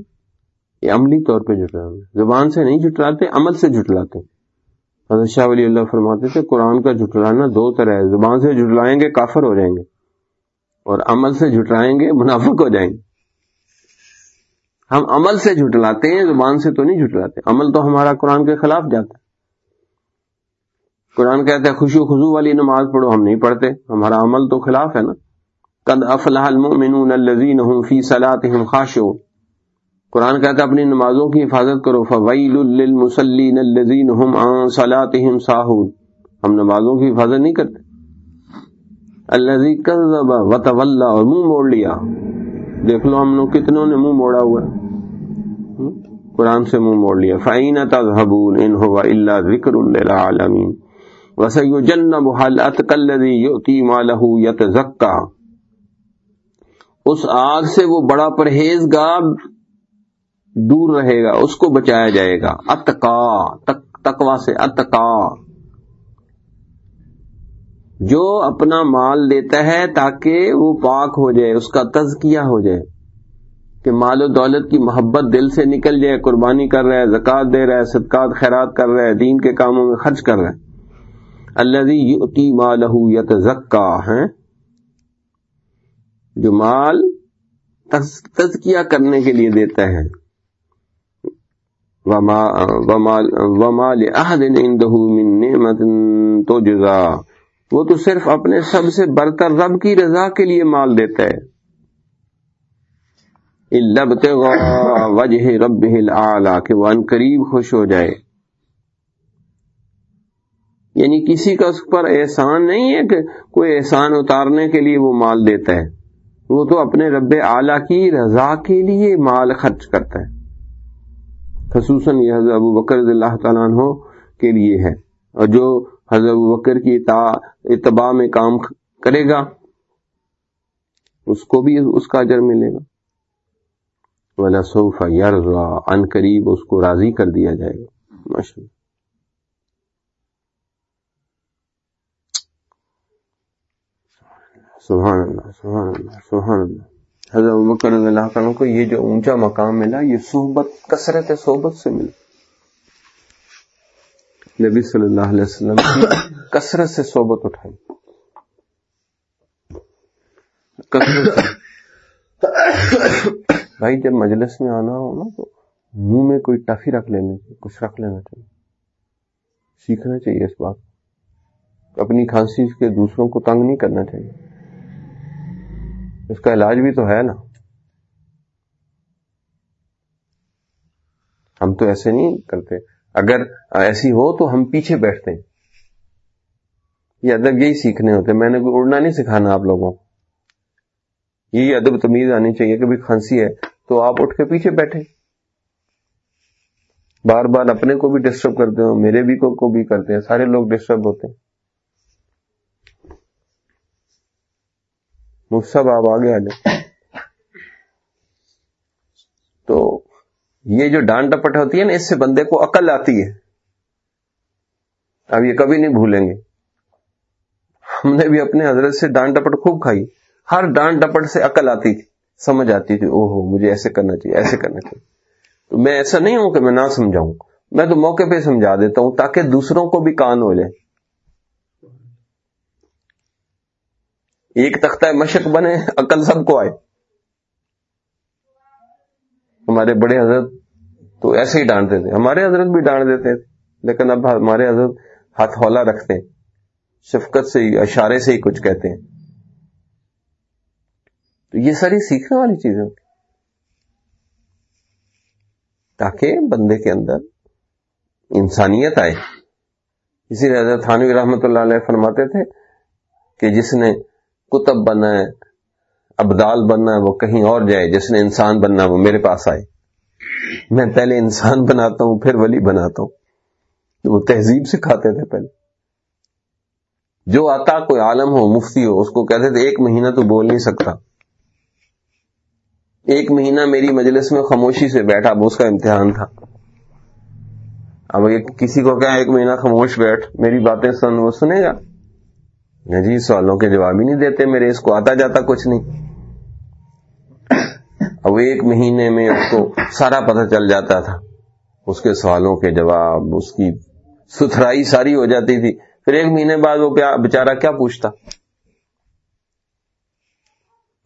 یہ عملی طور پہ جھٹلانا زبان سے نہیں جھٹلاتے، عمل سے جھٹلاتے۔ حضرت شاہ ولی اللہ فرماتے تھے، قرآن کا جھٹلانا دو طرح ہے۔ زبان سے جھٹلائیں گے، کافر ہو جائیں گے۔ اور عمل سے جھٹلائیں گے، منافق ہو جائیں گے۔ ہم عمل سے جھٹلاتے ہیں، زبان سے تو نہیں جھٹلاتے۔ عمل تو ہمارا قرآن کے خلاف جاتا ہے۔ قرآن کہتا ہے خوشی خزو والی نماز پڑھو، ہم نہیں پڑھتے. ہمارا عمل تو خلاف ہے نا۔ قد افلاح المؤمنون الذين هم في صلاتهم خاشعون۔ قرآن کہتا ہے، اپنی نمازوں کی حفاظت کرو۔ فویل للمصلین الذين هم عن صلاتهم ساهون۔ ہم نمازوں کی حفاظت نہیں کرتے۔ الذي كذب وتولى اور منہ موڑ لیا۔ دیکھ لو ہم لوگ کتنوں نے منہ موڑا ہوا۔ ہے قرآن سے منہ موڑ لیا۔ فعین تذهبون؟ ان هو الا ذکر للعالمین جن بحال یوتی مالہ یت اس آگ سے وہ بڑا پرہیزگار دور رہے گا، اس کو بچایا جائے گا۔ اتکا تکوا سے اتکا جو اپنا مال دیتا ہے تاکہ وہ پاک ہو جائے، اس کا تزکیہ ہو جائے۔ کہ مال و دولت کی محبت دل سے نکل جائے، قربانی کر رہا ہے، زکوٰۃ دے رہا ہے، صدقات، خیرات کر رہا ہے، دین کے کاموں میں خرچ کر رہا ہے۔ اللہ یوتی مالہ ہے جو مال تزکیہ کرنے کے لیے دیتا ہے۔ تو جزا وہ تو صرف اپنے سب سے برتر رب کی رضا کے لیے مال دیتا ہے۔ وجہ رب کہ وہ ان قریب خوش ہو جائے۔ یعنی کسی کا اس پر احسان نہیں ہے کہ کوئی احسان اتارنے کے لیے وہ مال دیتا ہے۔ وہ تو اپنے رب اعلی کی رضا کے لیے مال خرچ کرتا ہے۔ خصوصاً یہ حضرت ابو بکر اللہ تعالیٰ عنہ کے لیے ہے۔ اور جو حضرت ابو بکر کی اتباع میں کام کرے گا، اس کو بھی اس کا اجر ملے گا۔ ولا صوفہ یارضا ان قریب اس کو راضی کر دیا جائے گا۔ ماشاء سبحان اللہ سبحان اللہ سبحان اللہ۔ حضرت بکر رضی اللہ عنہ کو یہ جو اونچا مقام ملا، یہ صحبت، کثرت صحبت سے ملا۔ نبی صلی اللہ علیہ وسلم کی کثرت سے صحبت اٹھائی۔ بھائی، جب مجلس میں آنا ہو نا، تو منہ میں کوئی ٹفی رکھ لینا چاہیے کچھ رکھ لینا چاہیے۔ سیکھنا چاہیے اس بات اپنی کھانسی کے دوسروں کو تنگ نہیں کرنا چاہیے۔ اس کا علاج بھی تو ہے نا۔ ہم تو ایسے نہیں کرتے۔ اگر ایسی ہو تو ہم پیچھے بیٹھتے ہیں۔ یہ ادب یہی سیکھنے ہوتے میں نے کوئی اڑنا نہیں سکھانا آپ لوگوں کو۔ ادب تمیز آنی چاہیے کہ کھانسی ہے تو آپ اٹھ کے پیچھے بیٹھے بار بار اپنے کو بھی ڈسٹرب کرتے ہو، میرے بھی کو بھی کرتے ہیں۔ سارے لوگ ڈسٹرب ہوتے ہیں۔ مفصب آپ آگے آ جائیں تو یہ جو ڈانٹ ڈپٹ ہوتی ہے نا، اس سے بندے کو عقل آتی ہے۔ اب یہ کبھی نہیں بھولیں گے۔ ہم نے بھی اپنے حضرت سے ڈانٹ ڈپٹ خوب کھائی۔ ہر ڈانٹ ڈپٹ سے عقل آتی تھی۔ سمجھ آتی تھی او ہو مجھے ایسے کرنا چاہیے، ایسے کرنا چاہیے۔ تو میں ایسا نہیں ہوں کہ میں نہ سمجھاؤں۔ میں تو موقع پہ سمجھا دیتا ہوں تاکہ دوسروں کو بھی کان ہو جائے۔ ایک تختہ مشق بنے، عقل سب کو آئے۔ ہمارے بڑے حضرت تو ایسے ہی ڈانٹتے تھے۔ ہمارے حضرت بھی ڈانٹ دیتے تھے، لیکن اب ہمارے حضرت ہاتھ ہولا رکھتے ہیں۔ شفقت سے ہی، اشارے سے ہی کچھ کہتے ہیں۔ تو یہ ساری سیکھنے والی چیزیں۔ تاکہ بندے کے اندر انسانیت آئے۔ اسی لیے حضرت تھانوی رحمت اللہ علیہ فرماتے تھے کہ جس نے کتب بننا ہے، ابدال بننا ہے، وہ کہیں اور جائے، جس نے انسان بننا ہے، وہ میرے پاس آئے۔ میں پہلے انسان بناتا ہوں، پھر ولی بناتا ہوں۔ وہ تہذیب سے کھاتے تھے پہلے۔ جو آتا، کوئی عالم ہو، مفتی ہو، اس کو کہتے تھے، ایک مہینہ تو بول نہیں سکتا۔ ایک مہینہ میری مجلس میں خاموشی سے بیٹھا، اب اس کا امتحان تھا۔ اب کسی کو کیا ایک مہینہ خاموش بیٹھ، میری باتیں سن، وہ سنے گا؟ جی سوالوں کے جواب ہی نہیں دیتے میرے، اس کو آتا جاتا کچھ نہیں۔ اب ایک مہینے میں اس کو سارا پتہ چل جاتا تھا۔ اس کے سوالوں کے جواب، اس کی ستھرائی ساری ہو جاتی تھی۔ پھر ایک مہینے بعد وہ بےچارا کیا پوچھتا؟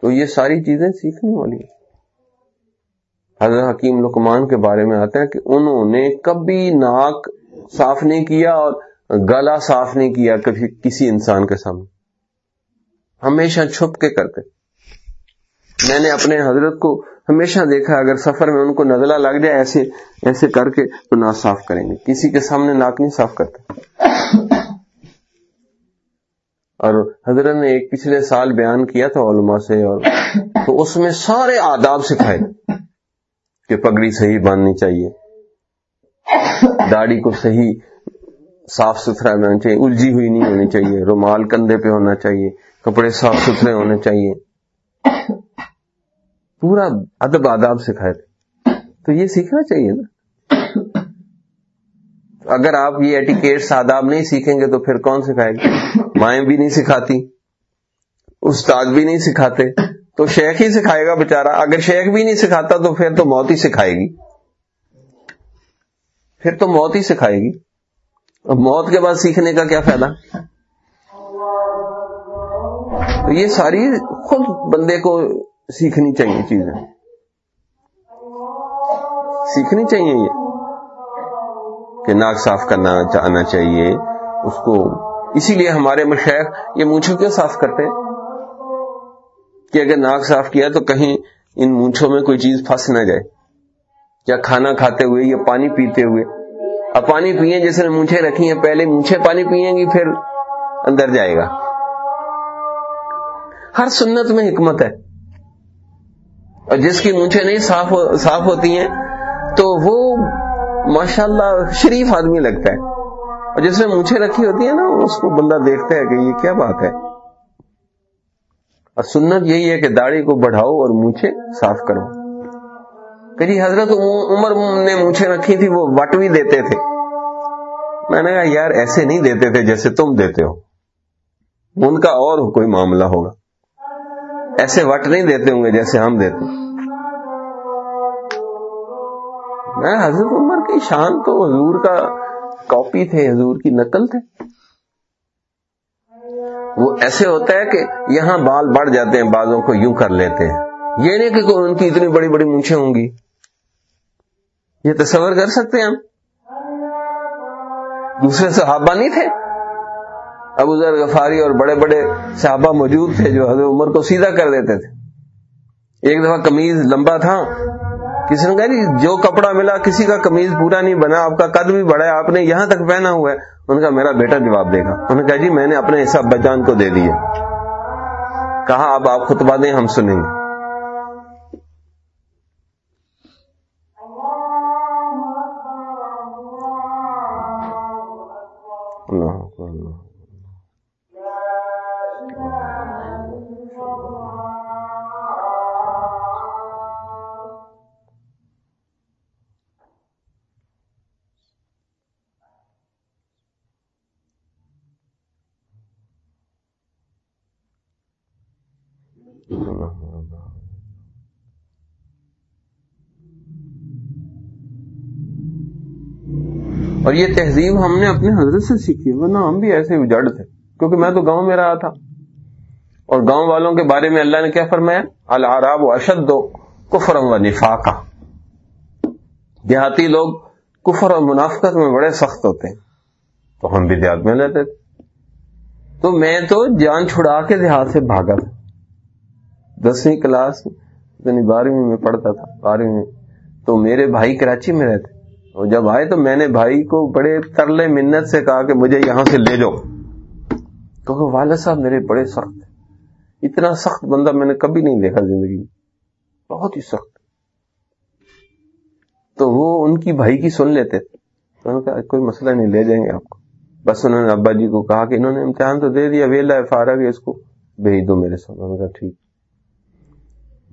تو یہ ساری چیزیں سیکھنے والی حضرت حکیم لکمان کے بارے میں آتا ہے کہ انہوں نے کبھی ناک صاف نہیں کیا اور گلا صاف نہیں کیا کبھی کسی انسان کے سامنے۔ ہمیشہ چھپ کے کرتے۔ میں نے اپنے حضرت کو ہمیشہ دیکھا، اگر سفر میں ان کو نزلہ لگ جائے ایسے ایسے کر کے تو ناک صاف کریں گے۔ کسی کے سامنے ناک نہیں صاف کرتے۔ اور حضرت نے ایک پچھلے سال بیان کیا تھا علماء سے، اور تو اس میں سارے آداب سکھائے کہ پگڑی صحیح باندھنی چاہیے۔ داڑھی کو صحیح صاف ستھرا ہونا چاہیے، الجھی ہوئی نہیں ہونی چاہیے، رومال کندھے پہ ہونا چاہیے، کپڑے صاف ستھرے ہونے چاہیے۔ پورا ادب آداب سکھائے تھے۔ تو یہ سیکھنا چاہیے نا۔ اگر آپ یہ ایٹیکیٹس آداب نہیں سیکھیں گے تو پھر کون سکھائے گا مائیں بھی نہیں سکھاتی، استاد بھی نہیں سکھاتے۔ تو شیخ ہی سکھائے گا بےچارا اگر شیخ بھی نہیں سکھاتا تو پھر تو موت ہی سکھائے گی۔ پھر تو موت ہی سکھائے گی۔ موت کے بعد سیکھنے کا کیا فائدہ؟ تو یہ ساری خود بندے کو سیکھنی چاہیے چیزیں۔ سیکھنی چاہیے یہ کہ ناک صاف کرنا آنا چاہیے، اس کو۔ اسی لیے ہمارے مشیخ یہ مونچھوں کیوں صاف کرتے ہیں؟ کہ اگر ناک صاف کیا تو کہیں ان مونچھوں میں کوئی چیز پھنس نہ جائے۔ یا کھانا کھاتے ہوئے یا پانی پیتے ہوئے۔ اب پانی پیئے جس نے مونچھے رکھی ہیں، پہلے مونچھے پانی پیئیں گی، پھر اندر جائے گا۔ ہر سنت میں حکمت ہے۔ اور جس کی مونچھے نہیں صاف صاف ہوتی ہیں، تو وہ ماشاء اللہ شریف آدمی لگتا ہے۔ اور جس میں مونچھے رکھی ہوتی ہیں نا، اس کو بندہ دیکھتا ہے کہ یہ کیا بات ہے۔ اور سنت یہی ہے کہ داڑھی کو بڑھاؤ اور مونچھے صاف کرو۔ کہ جی حضرت عمر نے مونچھے رکھی تھی، وہ وٹ بھی دیتے تھے۔ میں نے کہا، یار، ایسے نہیں دیتے تھے جیسے تم دیتے ہو۔ ان کا اور کوئی معاملہ ہوگا۔ ایسے وٹ نہیں دیتے ہوں گے جیسے ہم دیتے میں، حضرت عمر کی شان تو حضور کا کاپی تھے، حضور کی نقل تھے۔ وہ ایسے ہوتا ہے کہ یہاں بال بڑھ جاتے ہیں بالوں کو یوں کر لیتے ہیں۔ یہ نہیں کہ ان کی اتنی بڑی بڑی مونچھیں ہوں گی۔ یہ تصور کر سکتے ہیں ہم؟ دوسرے صحابہ نہیں تھے؟ ابو ذر غفاری اور بڑے بڑے صحابہ موجود تھے جو حضرت عمر کو سیدھا کر دیتے تھے۔ ایک دفعہ کمیز لمبا تھا۔ کسی نے کہا جی جو کپڑا ملا، کسی کا کمیز پورا نہیں بنا، آپ کا قد بھی بڑا ہے، آپ نے یہاں تک پہنا ہوا ہے۔ ان کا میرا بیٹا جواب دے گا۔ انہوں نے کہا جی میں نے اپنے حصہ بچان کو دے دیا۔ کہا، اب آپ خطبہ دیں، ہم سنیں گے۔ اللہ اللہ اور یہ تہذیب ہم نے اپنے حضرت سے سیکھی ورنہ ہم بھی ایسے اجڑ تھے۔ کیونکہ میں تو گاؤں میں رہا تھا۔ اور گاؤں والوں کے بارے میں اللہ نے کیا فرمایا؟ العراب و اشد و کفر و نفاقہ دیہاتی لوگ کفر اور منافقت میں بڑے سخت ہوتے ہیں۔ تو ہم بھی دیہات میں رہتے تھے۔ تو میں تو جان چھڑا کے دیہات سے بھاگا تھا۔ دسویں کلاس یعنی بارہویں میں پڑھتا تھا، بارہویں میں۔ تو میرے بھائی کراچی میں رہتے۔ اور جب آئے تو میں نے بھائی کو بڑے ترلے منت سے کہا کہ مجھے یہاں سے لے جاؤ۔ کیونکہ والد صاحب میرے بڑے سخت ہیں۔ اتنا سخت بندہ میں نے کبھی نہیں دیکھا زندگی میں۔ بہت ہی سخت۔ تو وہ ان کی بھائی کی سن لیتے۔ تھے تو انہوں نے کہا کوئی مسئلہ نہیں، لے جائیں گے آپ کو۔ بس انہوں نے ابا جی کو کہا کہ انہوں نے امتحان تو دے دیا، ویلا فارغ اس کو بھیج دو میرے ساتھ۔ انہوں نے کہا ٹھیک۔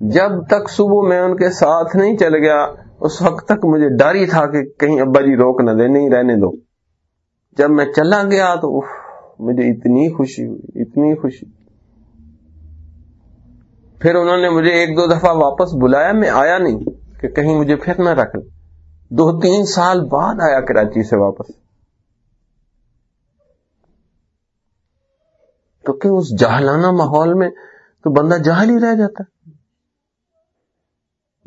جب تک صبح میں ان کے ساتھ نہیں چل گیا اس وقت تک مجھے ڈر ہی تھا کہ کہیں ابا جی روک نہ دے نہیں رہنے دو۔ جب میں چلا گیا تو اف مجھے اتنی خوشی ہوئی، اتنی خوشی۔ پھر انہوں نے مجھے ایک دو دفعہ واپس بلایا، میں آیا نہیں کہ کہیں مجھے پھر نہ رکھ دو تین سال بعد آیا کراچی سے واپس۔ کیونکہ اس جہلانہ ماحول میں تو بندہ جہل ہی رہ جاتا۔ ہے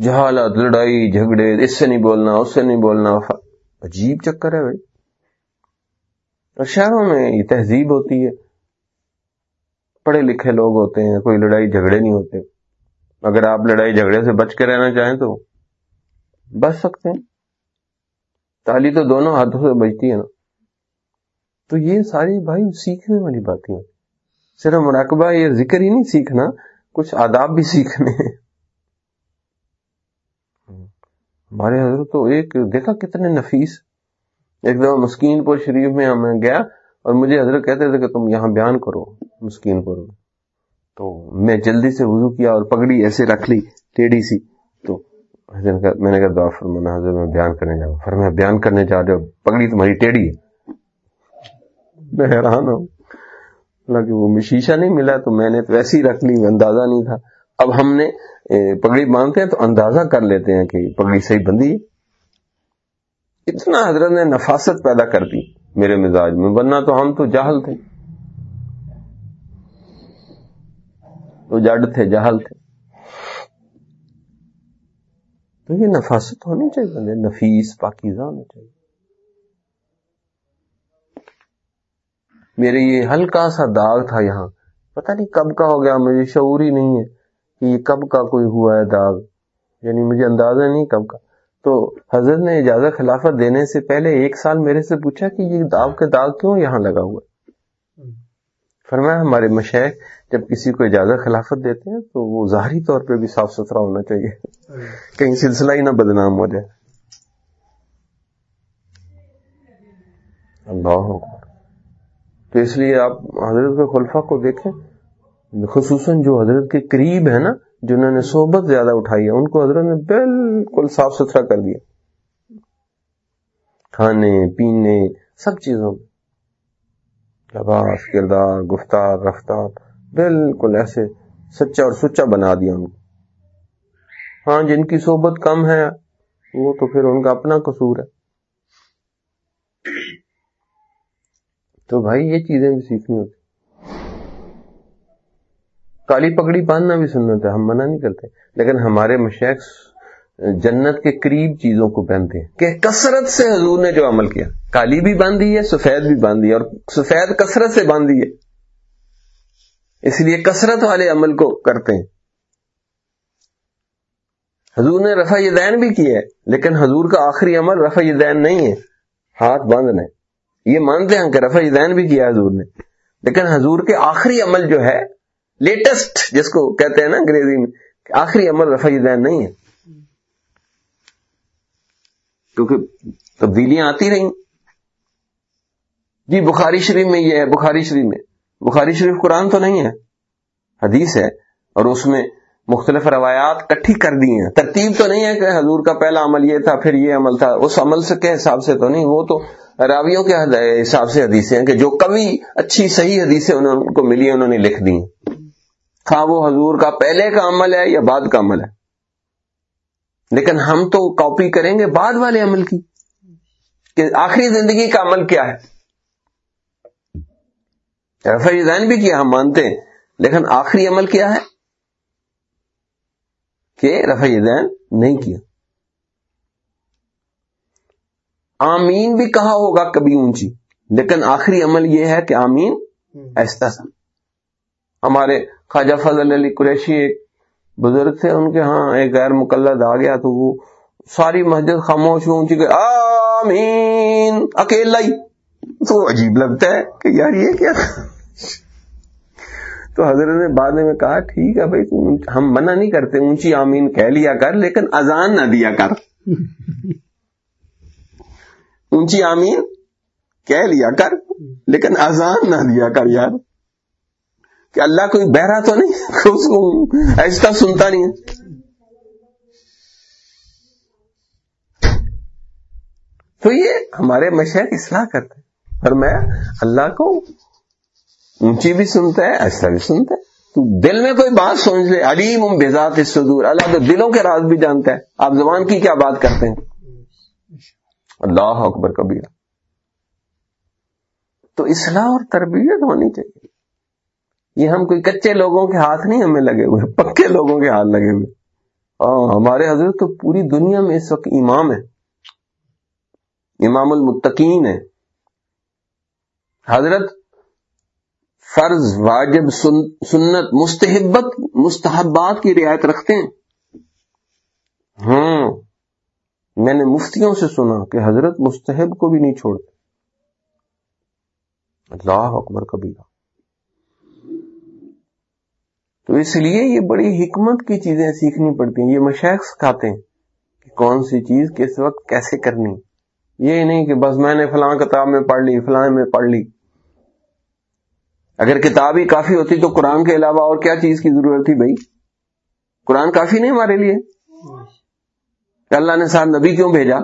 جہالت، لڑائی، جھگڑے، اس سے نہیں بولنا، اس سے نہیں بولنا عجیب چکر ہے بھائی۔ اور شہروں میں یہ تہذیب ہوتی ہے۔ پڑھے لکھے لوگ ہوتے ہیں، کوئی لڑائی جھگڑے نہیں ہوتے۔ اگر آپ لڑائی جھگڑے سے بچ کے رہنا چاہیں تو بچ سکتے ہیں۔ تالی تو دونوں ہاتھوں سے بچتی ہے نا۔ تو یہ ساری بھائی سیکھنے والی باتیں صرف مراقبہ یہ ذکر ہی نہیں سیکھنا، کچھ آداب بھی سیکھنے ہیں۔ ہمارے حضرت تو ایک دیکھا کتنے نفیس، ایک دفعہ مسکین پور شریف میں ہمیں گیا اور مجھے حضرت کہتے تھے کہ تم یہاں بیان کرو، مسکین پور میں تو میں جلدی سے وضو کیا اور پگڑی ایسے رکھ لی، ٹیڑھی سی۔ تو حضرت میں نے کہا، دعا فرمانا، حضرت میں بیان کرنے جاؤں۔ پھر میں بیان کرنے جا رہا پگڑی تمہاری ٹیڑھی ہے۔ میں حیران ہوں۔ حالانکہ وہ شیشہ نہیں ملا، تو میں نے تو ایسی رکھ لی اندازہ نہیں تھا۔ اب ہم نے پگڑی باندھتے ہیں تو اندازہ کر لیتے ہیں کہ پگڑی صحیح بندی ہے۔ اتنا حضرت نے نفاست پیدا کر دی میرے مزاج میں، ورنہ تو ہم تو جہل تھے۔ تو جڑ تھے جہل تھے۔ تو یہ نفاست ہونی چاہیے نفیس، پاکیزہ ہونا چاہیے۔ میرے یہ ہلکا سا داغ تھا یہاں، پتہ نہیں کب کا ہو گیا، مجھے شعور ہی نہیں ہے۔ کہ یہ کب کا کوئی ہوا ہے داغ؟ یعنی مجھے اندازہ نہیں کب کا۔ تو حضرت نے اجازت خلافت دینے سے پہلے ایک سال میرے سے پوچھا کہ یہ داغ کے داغ کیوں یہاں لگا ہوا فرمایا ہمارے مشیخ جب کسی کو اجازت خلافت دیتے ہیں تو وہ ظاہری طور پہ بھی صاف ستھرا ہونا چاہیے۔ کہیں سلسلہ ہی نہ بدنام ہو جائے۔ اللہ تو اس لیے آپ حضرت کے خلفہ کو دیکھیں۔ خصوصاً جو حضرت کے قریب ہے نا جنہوں نے صحبت زیادہ اٹھائی ہے، ان کو حضرت نے بالکل صاف ستھرا کر دیا۔ کھانے، پینے، سب چیزوں میں۔ لباس، کردار، گفتار، رفتار، بالکل ایسے سچا اور سچا بنا دیا ان کو۔ ہاں جی، جن کی صحبت کم ہے، وہ تو پھر ان کا اپنا قصور ہے۔ تو بھائی، یہ چیزیں بھی سیکھنی ہوتی۔ کالی پگڑی باندھنا بھی سنت ہے، ہم منع نہیں کرتے۔ لیکن ہمارے مشیخ جنت کے قریب چیزوں کو پہنتے ہیں۔ کہ کثرت سے حضور نے جو عمل کیا۔ کالی بھی باندھی ہے، سفید بھی باندھی ہے، اور سفید کثرت سے باندھی ہے۔ اس لیے کثرت والے عمل کو کرتے ہیں۔ حضور نے رفع دین بھی کیا ہے، لیکن حضور کا آخری عمل رفع دین نہیں ہے۔ ہاتھ باندھنا ہے۔ یہ مانتے ہیں کہ رفع دین بھی کیا حضور نے۔ لیکن حضور کے آخری عمل جو ہے لیٹسٹ جس کو کہتے ہیں نا انگریزی میں، آخری عمل رفع دین نہیں ہے۔ کیونکہ تبدیلیاں آتی رہیں۔ جی بخاری شریف میں یہ ہے، بخاری شریف میں۔ بخاری شریف قرآن تو نہیں ہے، حدیث ہے، اور اس میں مختلف روایات کٹھی کر دی ہیں۔ ترتیب تو نہیں ہے کہ حضور کا پہلا عمل یہ تھا، پھر یہ عمل تھا۔ اس عمل سے کے حساب سے تو نہیں، وہ تو راویوں کے حساب سے حدیثیں ہیں کہ جو کبھی اچھی صحیح حدیثیں ان کو ملی انہوں نے لکھ دی تھا وہ حضور کا پہلے کا عمل ہے یا بعد کا عمل ہے؟ لیکن ہم تو کاپی کریں گے بعد والے عمل کی کہ آخری زندگی کا عمل کیا ہے؟ رفع دین بھی کیا ہم مانتے ہیں لیکن آخری عمل کیا ہے؟ کہ رفع دین نہیں کیا۔ آمین بھی کہا ہوگا کبھی اونچی لیکن آخری عمل یہ ہے کہ آمین ایسا۔ سا ہمارے خواجہ فضل علی قریشی ایک بزرگ تھے، ان کے ہاں ایک غیر مقلد آ گیا تو وہ ساری مسجد خاموش اونچی کہ آمین، اکیلا ہی۔ تو عجیب لگتا ہے کہ یار یہ کیا؟ تو حضرت نے بعد میں کہا، ٹھیک ہے بھائی ہم منع نہیں کرتے، اونچی آمین کہہ لیا کر، لیکن اذان نہ دیا کر۔ اونچی آمین کہہ لیا کر، لیکن اذان نہ دیا کر یار۔ کہ اللہ کوئی بہرا تو نہیں؟ اس کو ایسا سنتا نہیں ہے۔ تو یہ ہمارے مشہور اصلاح کرتے اور میں اللہ کو اونچی بھی سنتا ہے، ایسا بھی سنتا ہے۔ تو دل میں کوئی بات سوچ لے۔ علیم بےزات صدور اللہ تو دلوں کے راز بھی جانتا ہے۔ آپ زبان کی کیا بات کرتے ہیں؟ اللہ اکبر کبیر تو اصلاح اور تربیت ہونی چاہیے۔ یہ ہم کوئی کچے لوگوں کے ہاتھ نہیں ہمیں لگے ہوئے، پکے لوگوں کے ہاتھ لگے ہوئے۔ ہاں ہمارے حضرت تو پوری دنیا میں اس وقت امام ہے امام المتقین ہے حضرت فرض، واجب سنت، مستحبت، مستحبات کی رعایت رکھتے ہیں۔ ہاں میں نے مفتیوں سے سنا کہ حضرت مستحب کو بھی نہیں چھوڑتے۔ اللہ اکبر کبھی تو اس لیے یہ بڑی حکمت کی چیزیں سیکھنی پڑتی ہیں، یہ مشائق سکھاتے ہیں کہ کون سی چیز کس وقت کیسے کرنی۔ یہ نہیں کہ بس میں نے فلاں کتاب میں پڑھ لی، فلاں میں پڑھ لی۔ اگر کتاب ہی کافی ہوتی تو قرآن کے علاوہ اور کیا چیز کی ضرورت تھی بھائی؟ قرآن کافی نہیں ہمارے لیے۔ اللہ نے ساتھ نبی کیوں بھیجا؟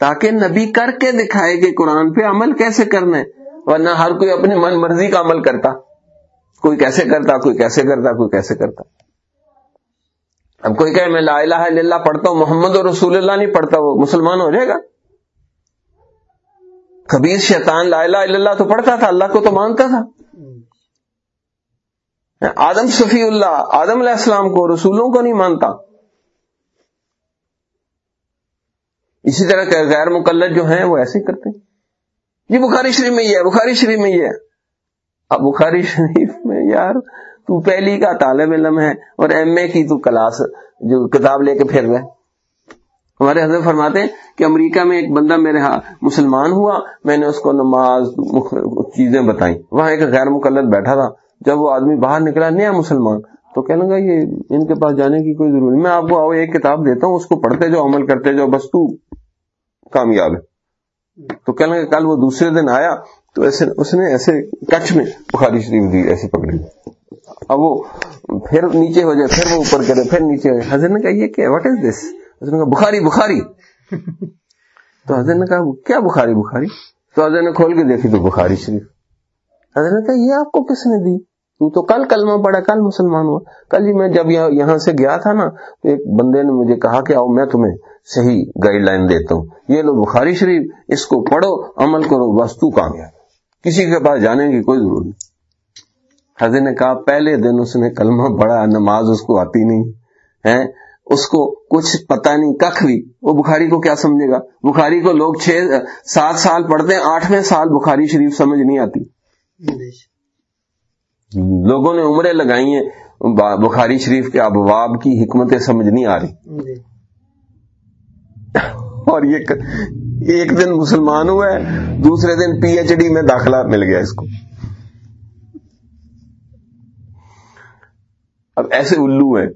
تاکہ نبی کر کے دکھائے کہ قرآن پہ عمل کیسے کرنا ہے، ورنہ ہر کوئی اپنی من مرضی کا عمل کرتا۔ کوئی کیسے کرتا، کوئی کیسے کرتا، کوئی کیسے کرتا۔ اب کوئی کہے، میں لا الہ الا اللہ پڑھتا ہوں، محمد اور رسول اللہ نہیں پڑھتا، وہ مسلمان ہو جائے گا۔ خبیر شیطان لا الہ الا اللہ تو پڑھتا تھا، اللہ کو تو مانتا تھا۔ آدم صفی اللہ، آدم علیہ السلام کو رسولوں کو نہیں مانتا۔ اسی طرح غیر مقلد جو ہیں، وہ ایسے کرتے ہیں۔ یہ بخاری شریف میں یہ ہے، بخاری شریف میں یہ ہے۔ اب بخاری شریف میں یار تو پہلی کا طالب علم ہے اور ایم اے کی تو کلاس جو کتاب لے کے پھر رہے ہمارے حضرت فرماتے ہیں کہ امریکہ میں ایک بندہ میرے ہاں مسلمان ہوا، میں نے اس کو نماز چیزیں بتائیں۔ وہاں ایک غیر مقلد بیٹھا تھا۔ جب وہ آدمی باہر نکلا، نیا مسلمان، تو کہنے لگا، یہ ان کے پاس جانے کی کوئی ضرورت نہیں، میں آپ کو آؤ، ایک کتاب دیتا ہوں، اس کو پڑھتے جو عمل کرتے جو بس تو کامیاب ہے۔ تو کہنے لگا، کل وہ دوسرے دن آیا تو ایسے اس نے ایسے کچھ میں بخاری شریف دی ایسی پکڑی۔ اب وہ پھر نیچے ہو جائے پھر وہ اوپر کرے پھر نیچے ہو جائے۔ حضرت نے کہا یہ کیا واٹ از دس حضرت نے کہا بخاری بخاری. تو حضرت نے کہا کیا بخاری بخاری؟ تو حضرت نے کھول کے دیکھی تو بخاری شریف۔ حضرت نے کہا یہ آپ کو کس نے دی؟ تو تو کل کلمہ پڑا کل مسلمان ہوا۔ کل ہی میں جب یہاں سے گیا تھا نا تو ایک بندے نے مجھے کہا کہ آؤ میں تمہیں صحیح گائیڈ لائن دیتا ہوں۔ یہ لو بخاری شریف اس کو پڑھو عمل کرو بس تو کامیاب۔ کسی کے پاس جانے کی کوئی ضرورت نہیں۔ حضرت نے کہا پہلے دن اس نے کلمہ پڑھا نماز اس کو آتی نہیں ہے اس کو کچھ پتا نہیں کخ بھی۔ وہ بخاری کو کیا سمجھے گا؟ بخاری کو لوگ چھ سات سال پڑھتے ہیں آٹھویں سال بخاری شریف سمجھ نہیں آتی۔ لوگوں نے عمریں لگائی ہیں بخاری شریف کے ابواب کی حکمتیں سمجھ نہیں آ رہی۔ جی۔ اور یہ ایک دن مسلمان ہوا ہے دوسرے دن پی ایچ ڈی میں داخلہ مل گیا اس کو۔ اب ایسے الو ہیں۔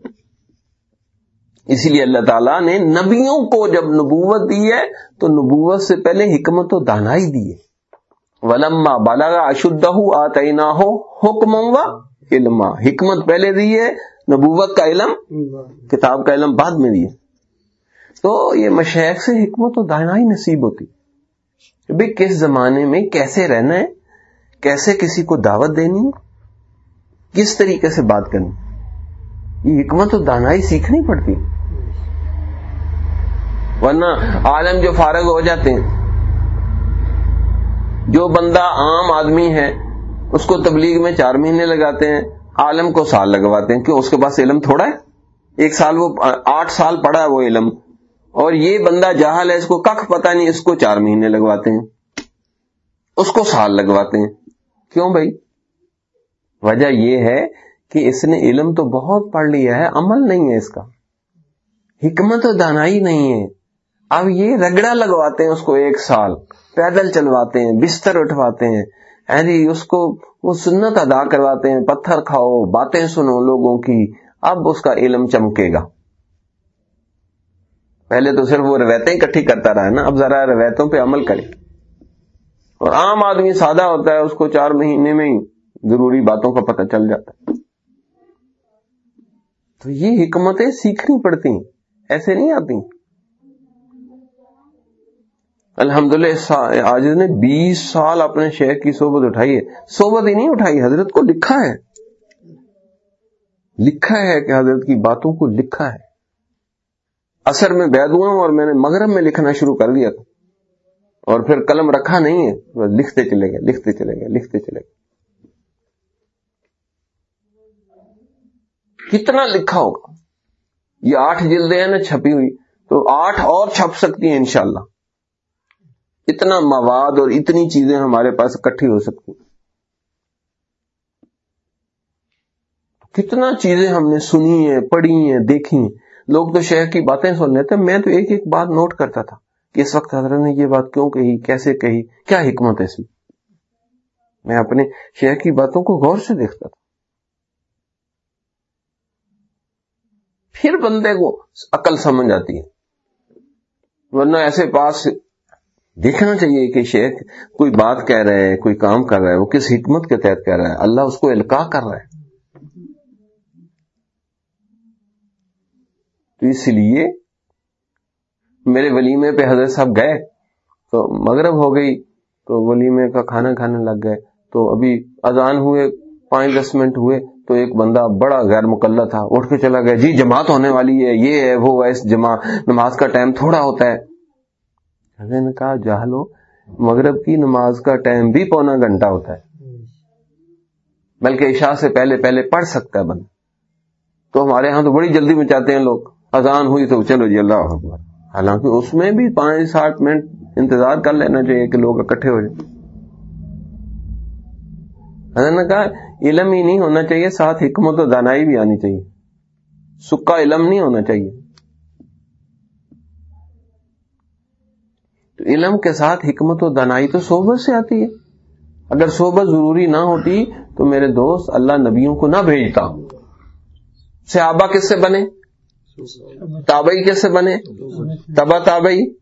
اسی لیے اللہ تعالیٰ نے نبیوں کو جب نبوت دی ہے تو نبوت سے پہلے حکمت و دانائی دی ہے۔ ولما بالا اشدہ آتینا ہو حکم و علما حکمت پہلے دی ہے نبوت کا علم کتاب کا علم بعد میں دیے تو یہ مشیخ سے حکمت و دانائی نصیب ہوتی۔ بھائی کس زمانے میں کیسے رہنا ہے؟ کیسے کسی کو دعوت دینی کس طریقے سے بات کرنی یہ حکمت و دانائی سیکھنی پڑتی۔ ورنہ عالم جو فارغ ہو جاتے ہیں، جو بندہ عام آدمی ہے، اس کو تبلیغ میں چار مہینے لگاتے ہیں، عالم کو سال لگواتے ہیں، کیوں؟ اس کے پاس علم تھوڑا ہے؟ ایک سال وہ آٹھ سال پڑا ہے وہ علم۔ اور یہ بندہ جہال ہے، اس کو کخ پتا نہیں، اس کو چار مہینے لگواتے ہیں۔ اس کو سال لگواتے ہیں۔ کیوں بھائی؟ وجہ یہ ہے کہ اس نے علم تو بہت پڑھ لیا ہے، عمل نہیں ہے اس کا۔ حکمت و دانائی نہیں ہے۔ اب یہ رگڑا لگواتے ہیں اس کو ایک سال، پیدل چلواتے ہیں، بستر اٹھواتے ہیں۔ جی اس کو وہ سنت ادا کرواتے ہیں، پتھر کھاؤ، باتیں سنو لوگوں کی، اب اس کا علم چمکے گا۔ پہلے تو صرف وہ روایتیں اکٹھی کرتا رہا ہے نا، اب ذرا روایتوں پہ عمل کرے۔ اور عام آدمی سادہ ہوتا ہے، اس کو چار مہینے میں ہی ضروری باتوں کا پتہ چل جاتا ہے۔ تو یہ حکمتیں سیکھنی پڑتی ہیں، ایسے نہیں آتی۔ الحمد للہ آج نے بیس سال اپنے شیخ کی صحبت اٹھائی ہے۔ صحبت ہی نہیں اٹھائی، حضرت کو لکھا ہے۔ لکھا ہے کہ حضرت کی باتوں کو لکھا ہے۔ اثر میں بید ہوا ہوں اور میں نے مغرب میں لکھنا شروع کر دیا تھا۔ اور پھر قلم رکھا نہیں ہے لکھتے چلے گئے، لکھتے چلے گئے، لکھتے چلے گئے۔ کتنا لکھا ہوگا؟ یہ آٹھ جلدیں ہیں نا، چھپی ہوئی۔ تو آٹھ اور چھپ سکتی ہیں انشاءاللہ۔ اتنا مواد اور اتنی چیزیں ہمارے پاس اکٹھی ہو سکتی کتنا چیزیں ہم نے سنی ہیں، پڑھی ہیں، دیکھی ہیں۔ لوگ تو شہر کی باتیں سن لیتے میں تو ایک ایک بات نوٹ کرتا تھا کہ اس وقت حضرت نے یہ بات کیوں کہی، کیسے کہی، کیا حکمت ہے اس میں؟ میں اپنے شہر کی باتوں کو غور سے دیکھتا تھا۔ پھر بندے کو عقل سمجھ آتی ہے۔ ورنہ ایسے پاس دیکھنا چاہیے کہ شیخ کوئی بات کہہ رہا ہے، کوئی کام کر رہا ہے، وہ کس حکمت کے تحت کہہ رہا ہے۔ اللہ اس کو الکا کر رہا ہے۔ تو اس لیے میرے ولیمے پہ حضرت صاحب گئے تو مغرب ہو گئی تو ولیمے کا کھانا کھانے لگ گئے تو ابھی اذان ہوئے، پانچ دس منٹ ہوئے تو ایک بندہ بڑا غیر مقلع تھا، اٹھ کے چلا گیا جی جماعت ہونے والی ہے، یہ ہے، وہ ہے جمع نماز کا ٹائم تھوڑا ہوتا ہے۔ حضرت نے کہا جہلو مغرب کی نماز کا ٹائم بھی پونا گھنٹہ ہوتا ہے۔ بلکہ عشاء سے پہلے پہلے پڑھ سکتا ہے بند تو ہمارے ہاں تو بڑی جلدی مچاتے ہیں لوگ۔ اذان ہوئی تو چلو جی اللہ اکبر۔ حالانکہ اس میں بھی پانچ ساٹھ منٹ انتظار کر لینا چاہیے کہ لوگ اکٹھے ہو جائیں۔ حضرت نے کہا، علم ہی نہیں ہونا چاہیے، ساتھ حکمت و دانائی بھی آنی چاہیے۔ سکا علم نہیں ہونا چاہیے۔ تو علم کے ساتھ حکمت و دنائی تو صحبت سے آتی ہے۔ اگر صحبت ضروری نہ ہوتی تو میرے دوست، اللہ نبیوں کو نہ بھیجتا۔ صحابہ کس سے بنے؟ تابئی کس سے بنے؟ تبا تابئی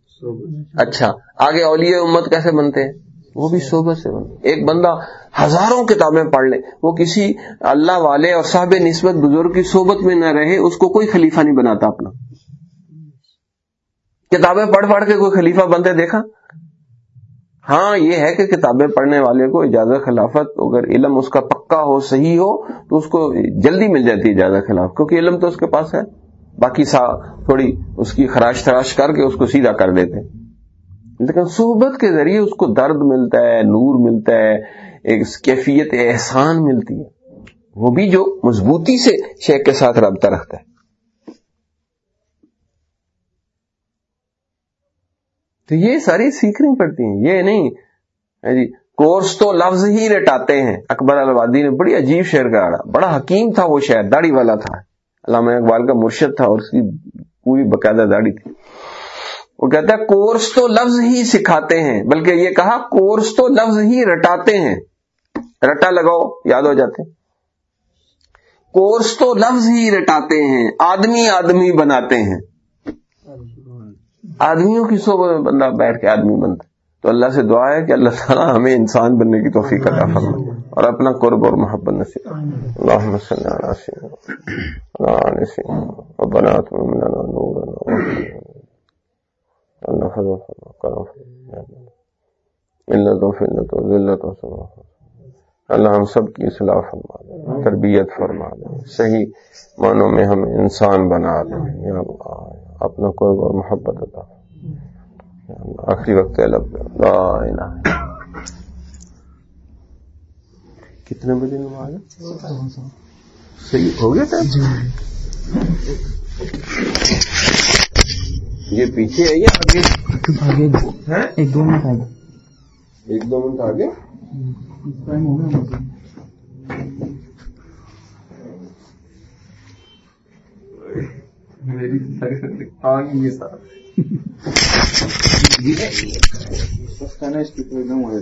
اچھا آگے اولیاء امت کیسے بنتے ہیں؟ وہ بھی صحبت سے بنتے ایک بندہ ہزاروں کتابیں پڑھ لے، وہ کسی اللہ والے اور صاحب نسبت بزرگ کی صحبت میں نہ رہے، اس کو کوئی خلیفہ نہیں بناتا اپنا۔ کتابیں پڑھ پڑھ کے کوئی خلیفہ بنتے دیکھا؟ ہاں یہ ہے کہ کتابیں پڑھنے والے کو اجازت خلافت، اگر علم اس کا پکا ہو، صحیح ہو، تو اس کو جلدی مل جاتی ہے اجازت خلاف، کیونکہ علم تو اس کے پاس ہے۔ باقی سا تھوڑی اس کی خراش تراش کر کے اس کو سیدھا کر دیتے لیکن صحبت کے ذریعے اس کو درد ملتا ہے، نور ملتا ہے، ایک کیفیت احسان ملتی ہے۔ وہ بھی جو مضبوطی سے شیخ کے ساتھ رابطہ رکھتا ہے۔ تو یہ ساری سیکھنی پڑتی ہیں۔ یہ نہیں۔ ہاں جی کورس تو لفظ ہی رٹاتے ہیں۔ اکبر الوادی نے بڑی عجیب شعر کا بڑا حکیم تھا وہ شعر داڑھی والا تھا۔ علامہ اقبال کا مرشد تھا اور اس کی پوری باقاعدہ داڑھی تھی۔ وہ کہتا ہے، کورس تو لفظ ہی سکھاتے ہیں، بلکہ یہ کہا، کورس تو لفظ ہی رٹاتے ہیں۔ رٹا لگاؤ، یاد ہو جاتے ہیں۔ کورس تو لفظ ہی رٹاتے ہیں، آدمی آدمی بناتے ہیں۔ آدمیوں کی صحبت میں بندہ بیٹھ کے آدمی بنتا تو اللہ سے دعا ہے کہ اللہ تعالیٰ ہمیں انسان بننے کی توفیق عطا فرمائے۔ اور اپنا قرب اور محبت نصیب۔ اللهم صل على سيدنا وعلى سيدنا ربنا اتمم لنا نورنا اللہ فضل کرم علت و فلت و ذلت و سلام اللہ ہم سب کی اصلاح فرما دیں تربیت فرما دیں صحیح معنوں میں ہم انسان بنا دیں یا اللہ اپنا قرب اور محبت عطا آخری وقت لا الہ کتنے بجے نماز صحیح ہو گیا ٹائم؟ یہ پیچھے ہے یا آگے؟ ایک دو منٹ آگے۔ ایک دو منٹ آگے؟ ٹائم ہو گیا میری آگ یہ ساتھ۔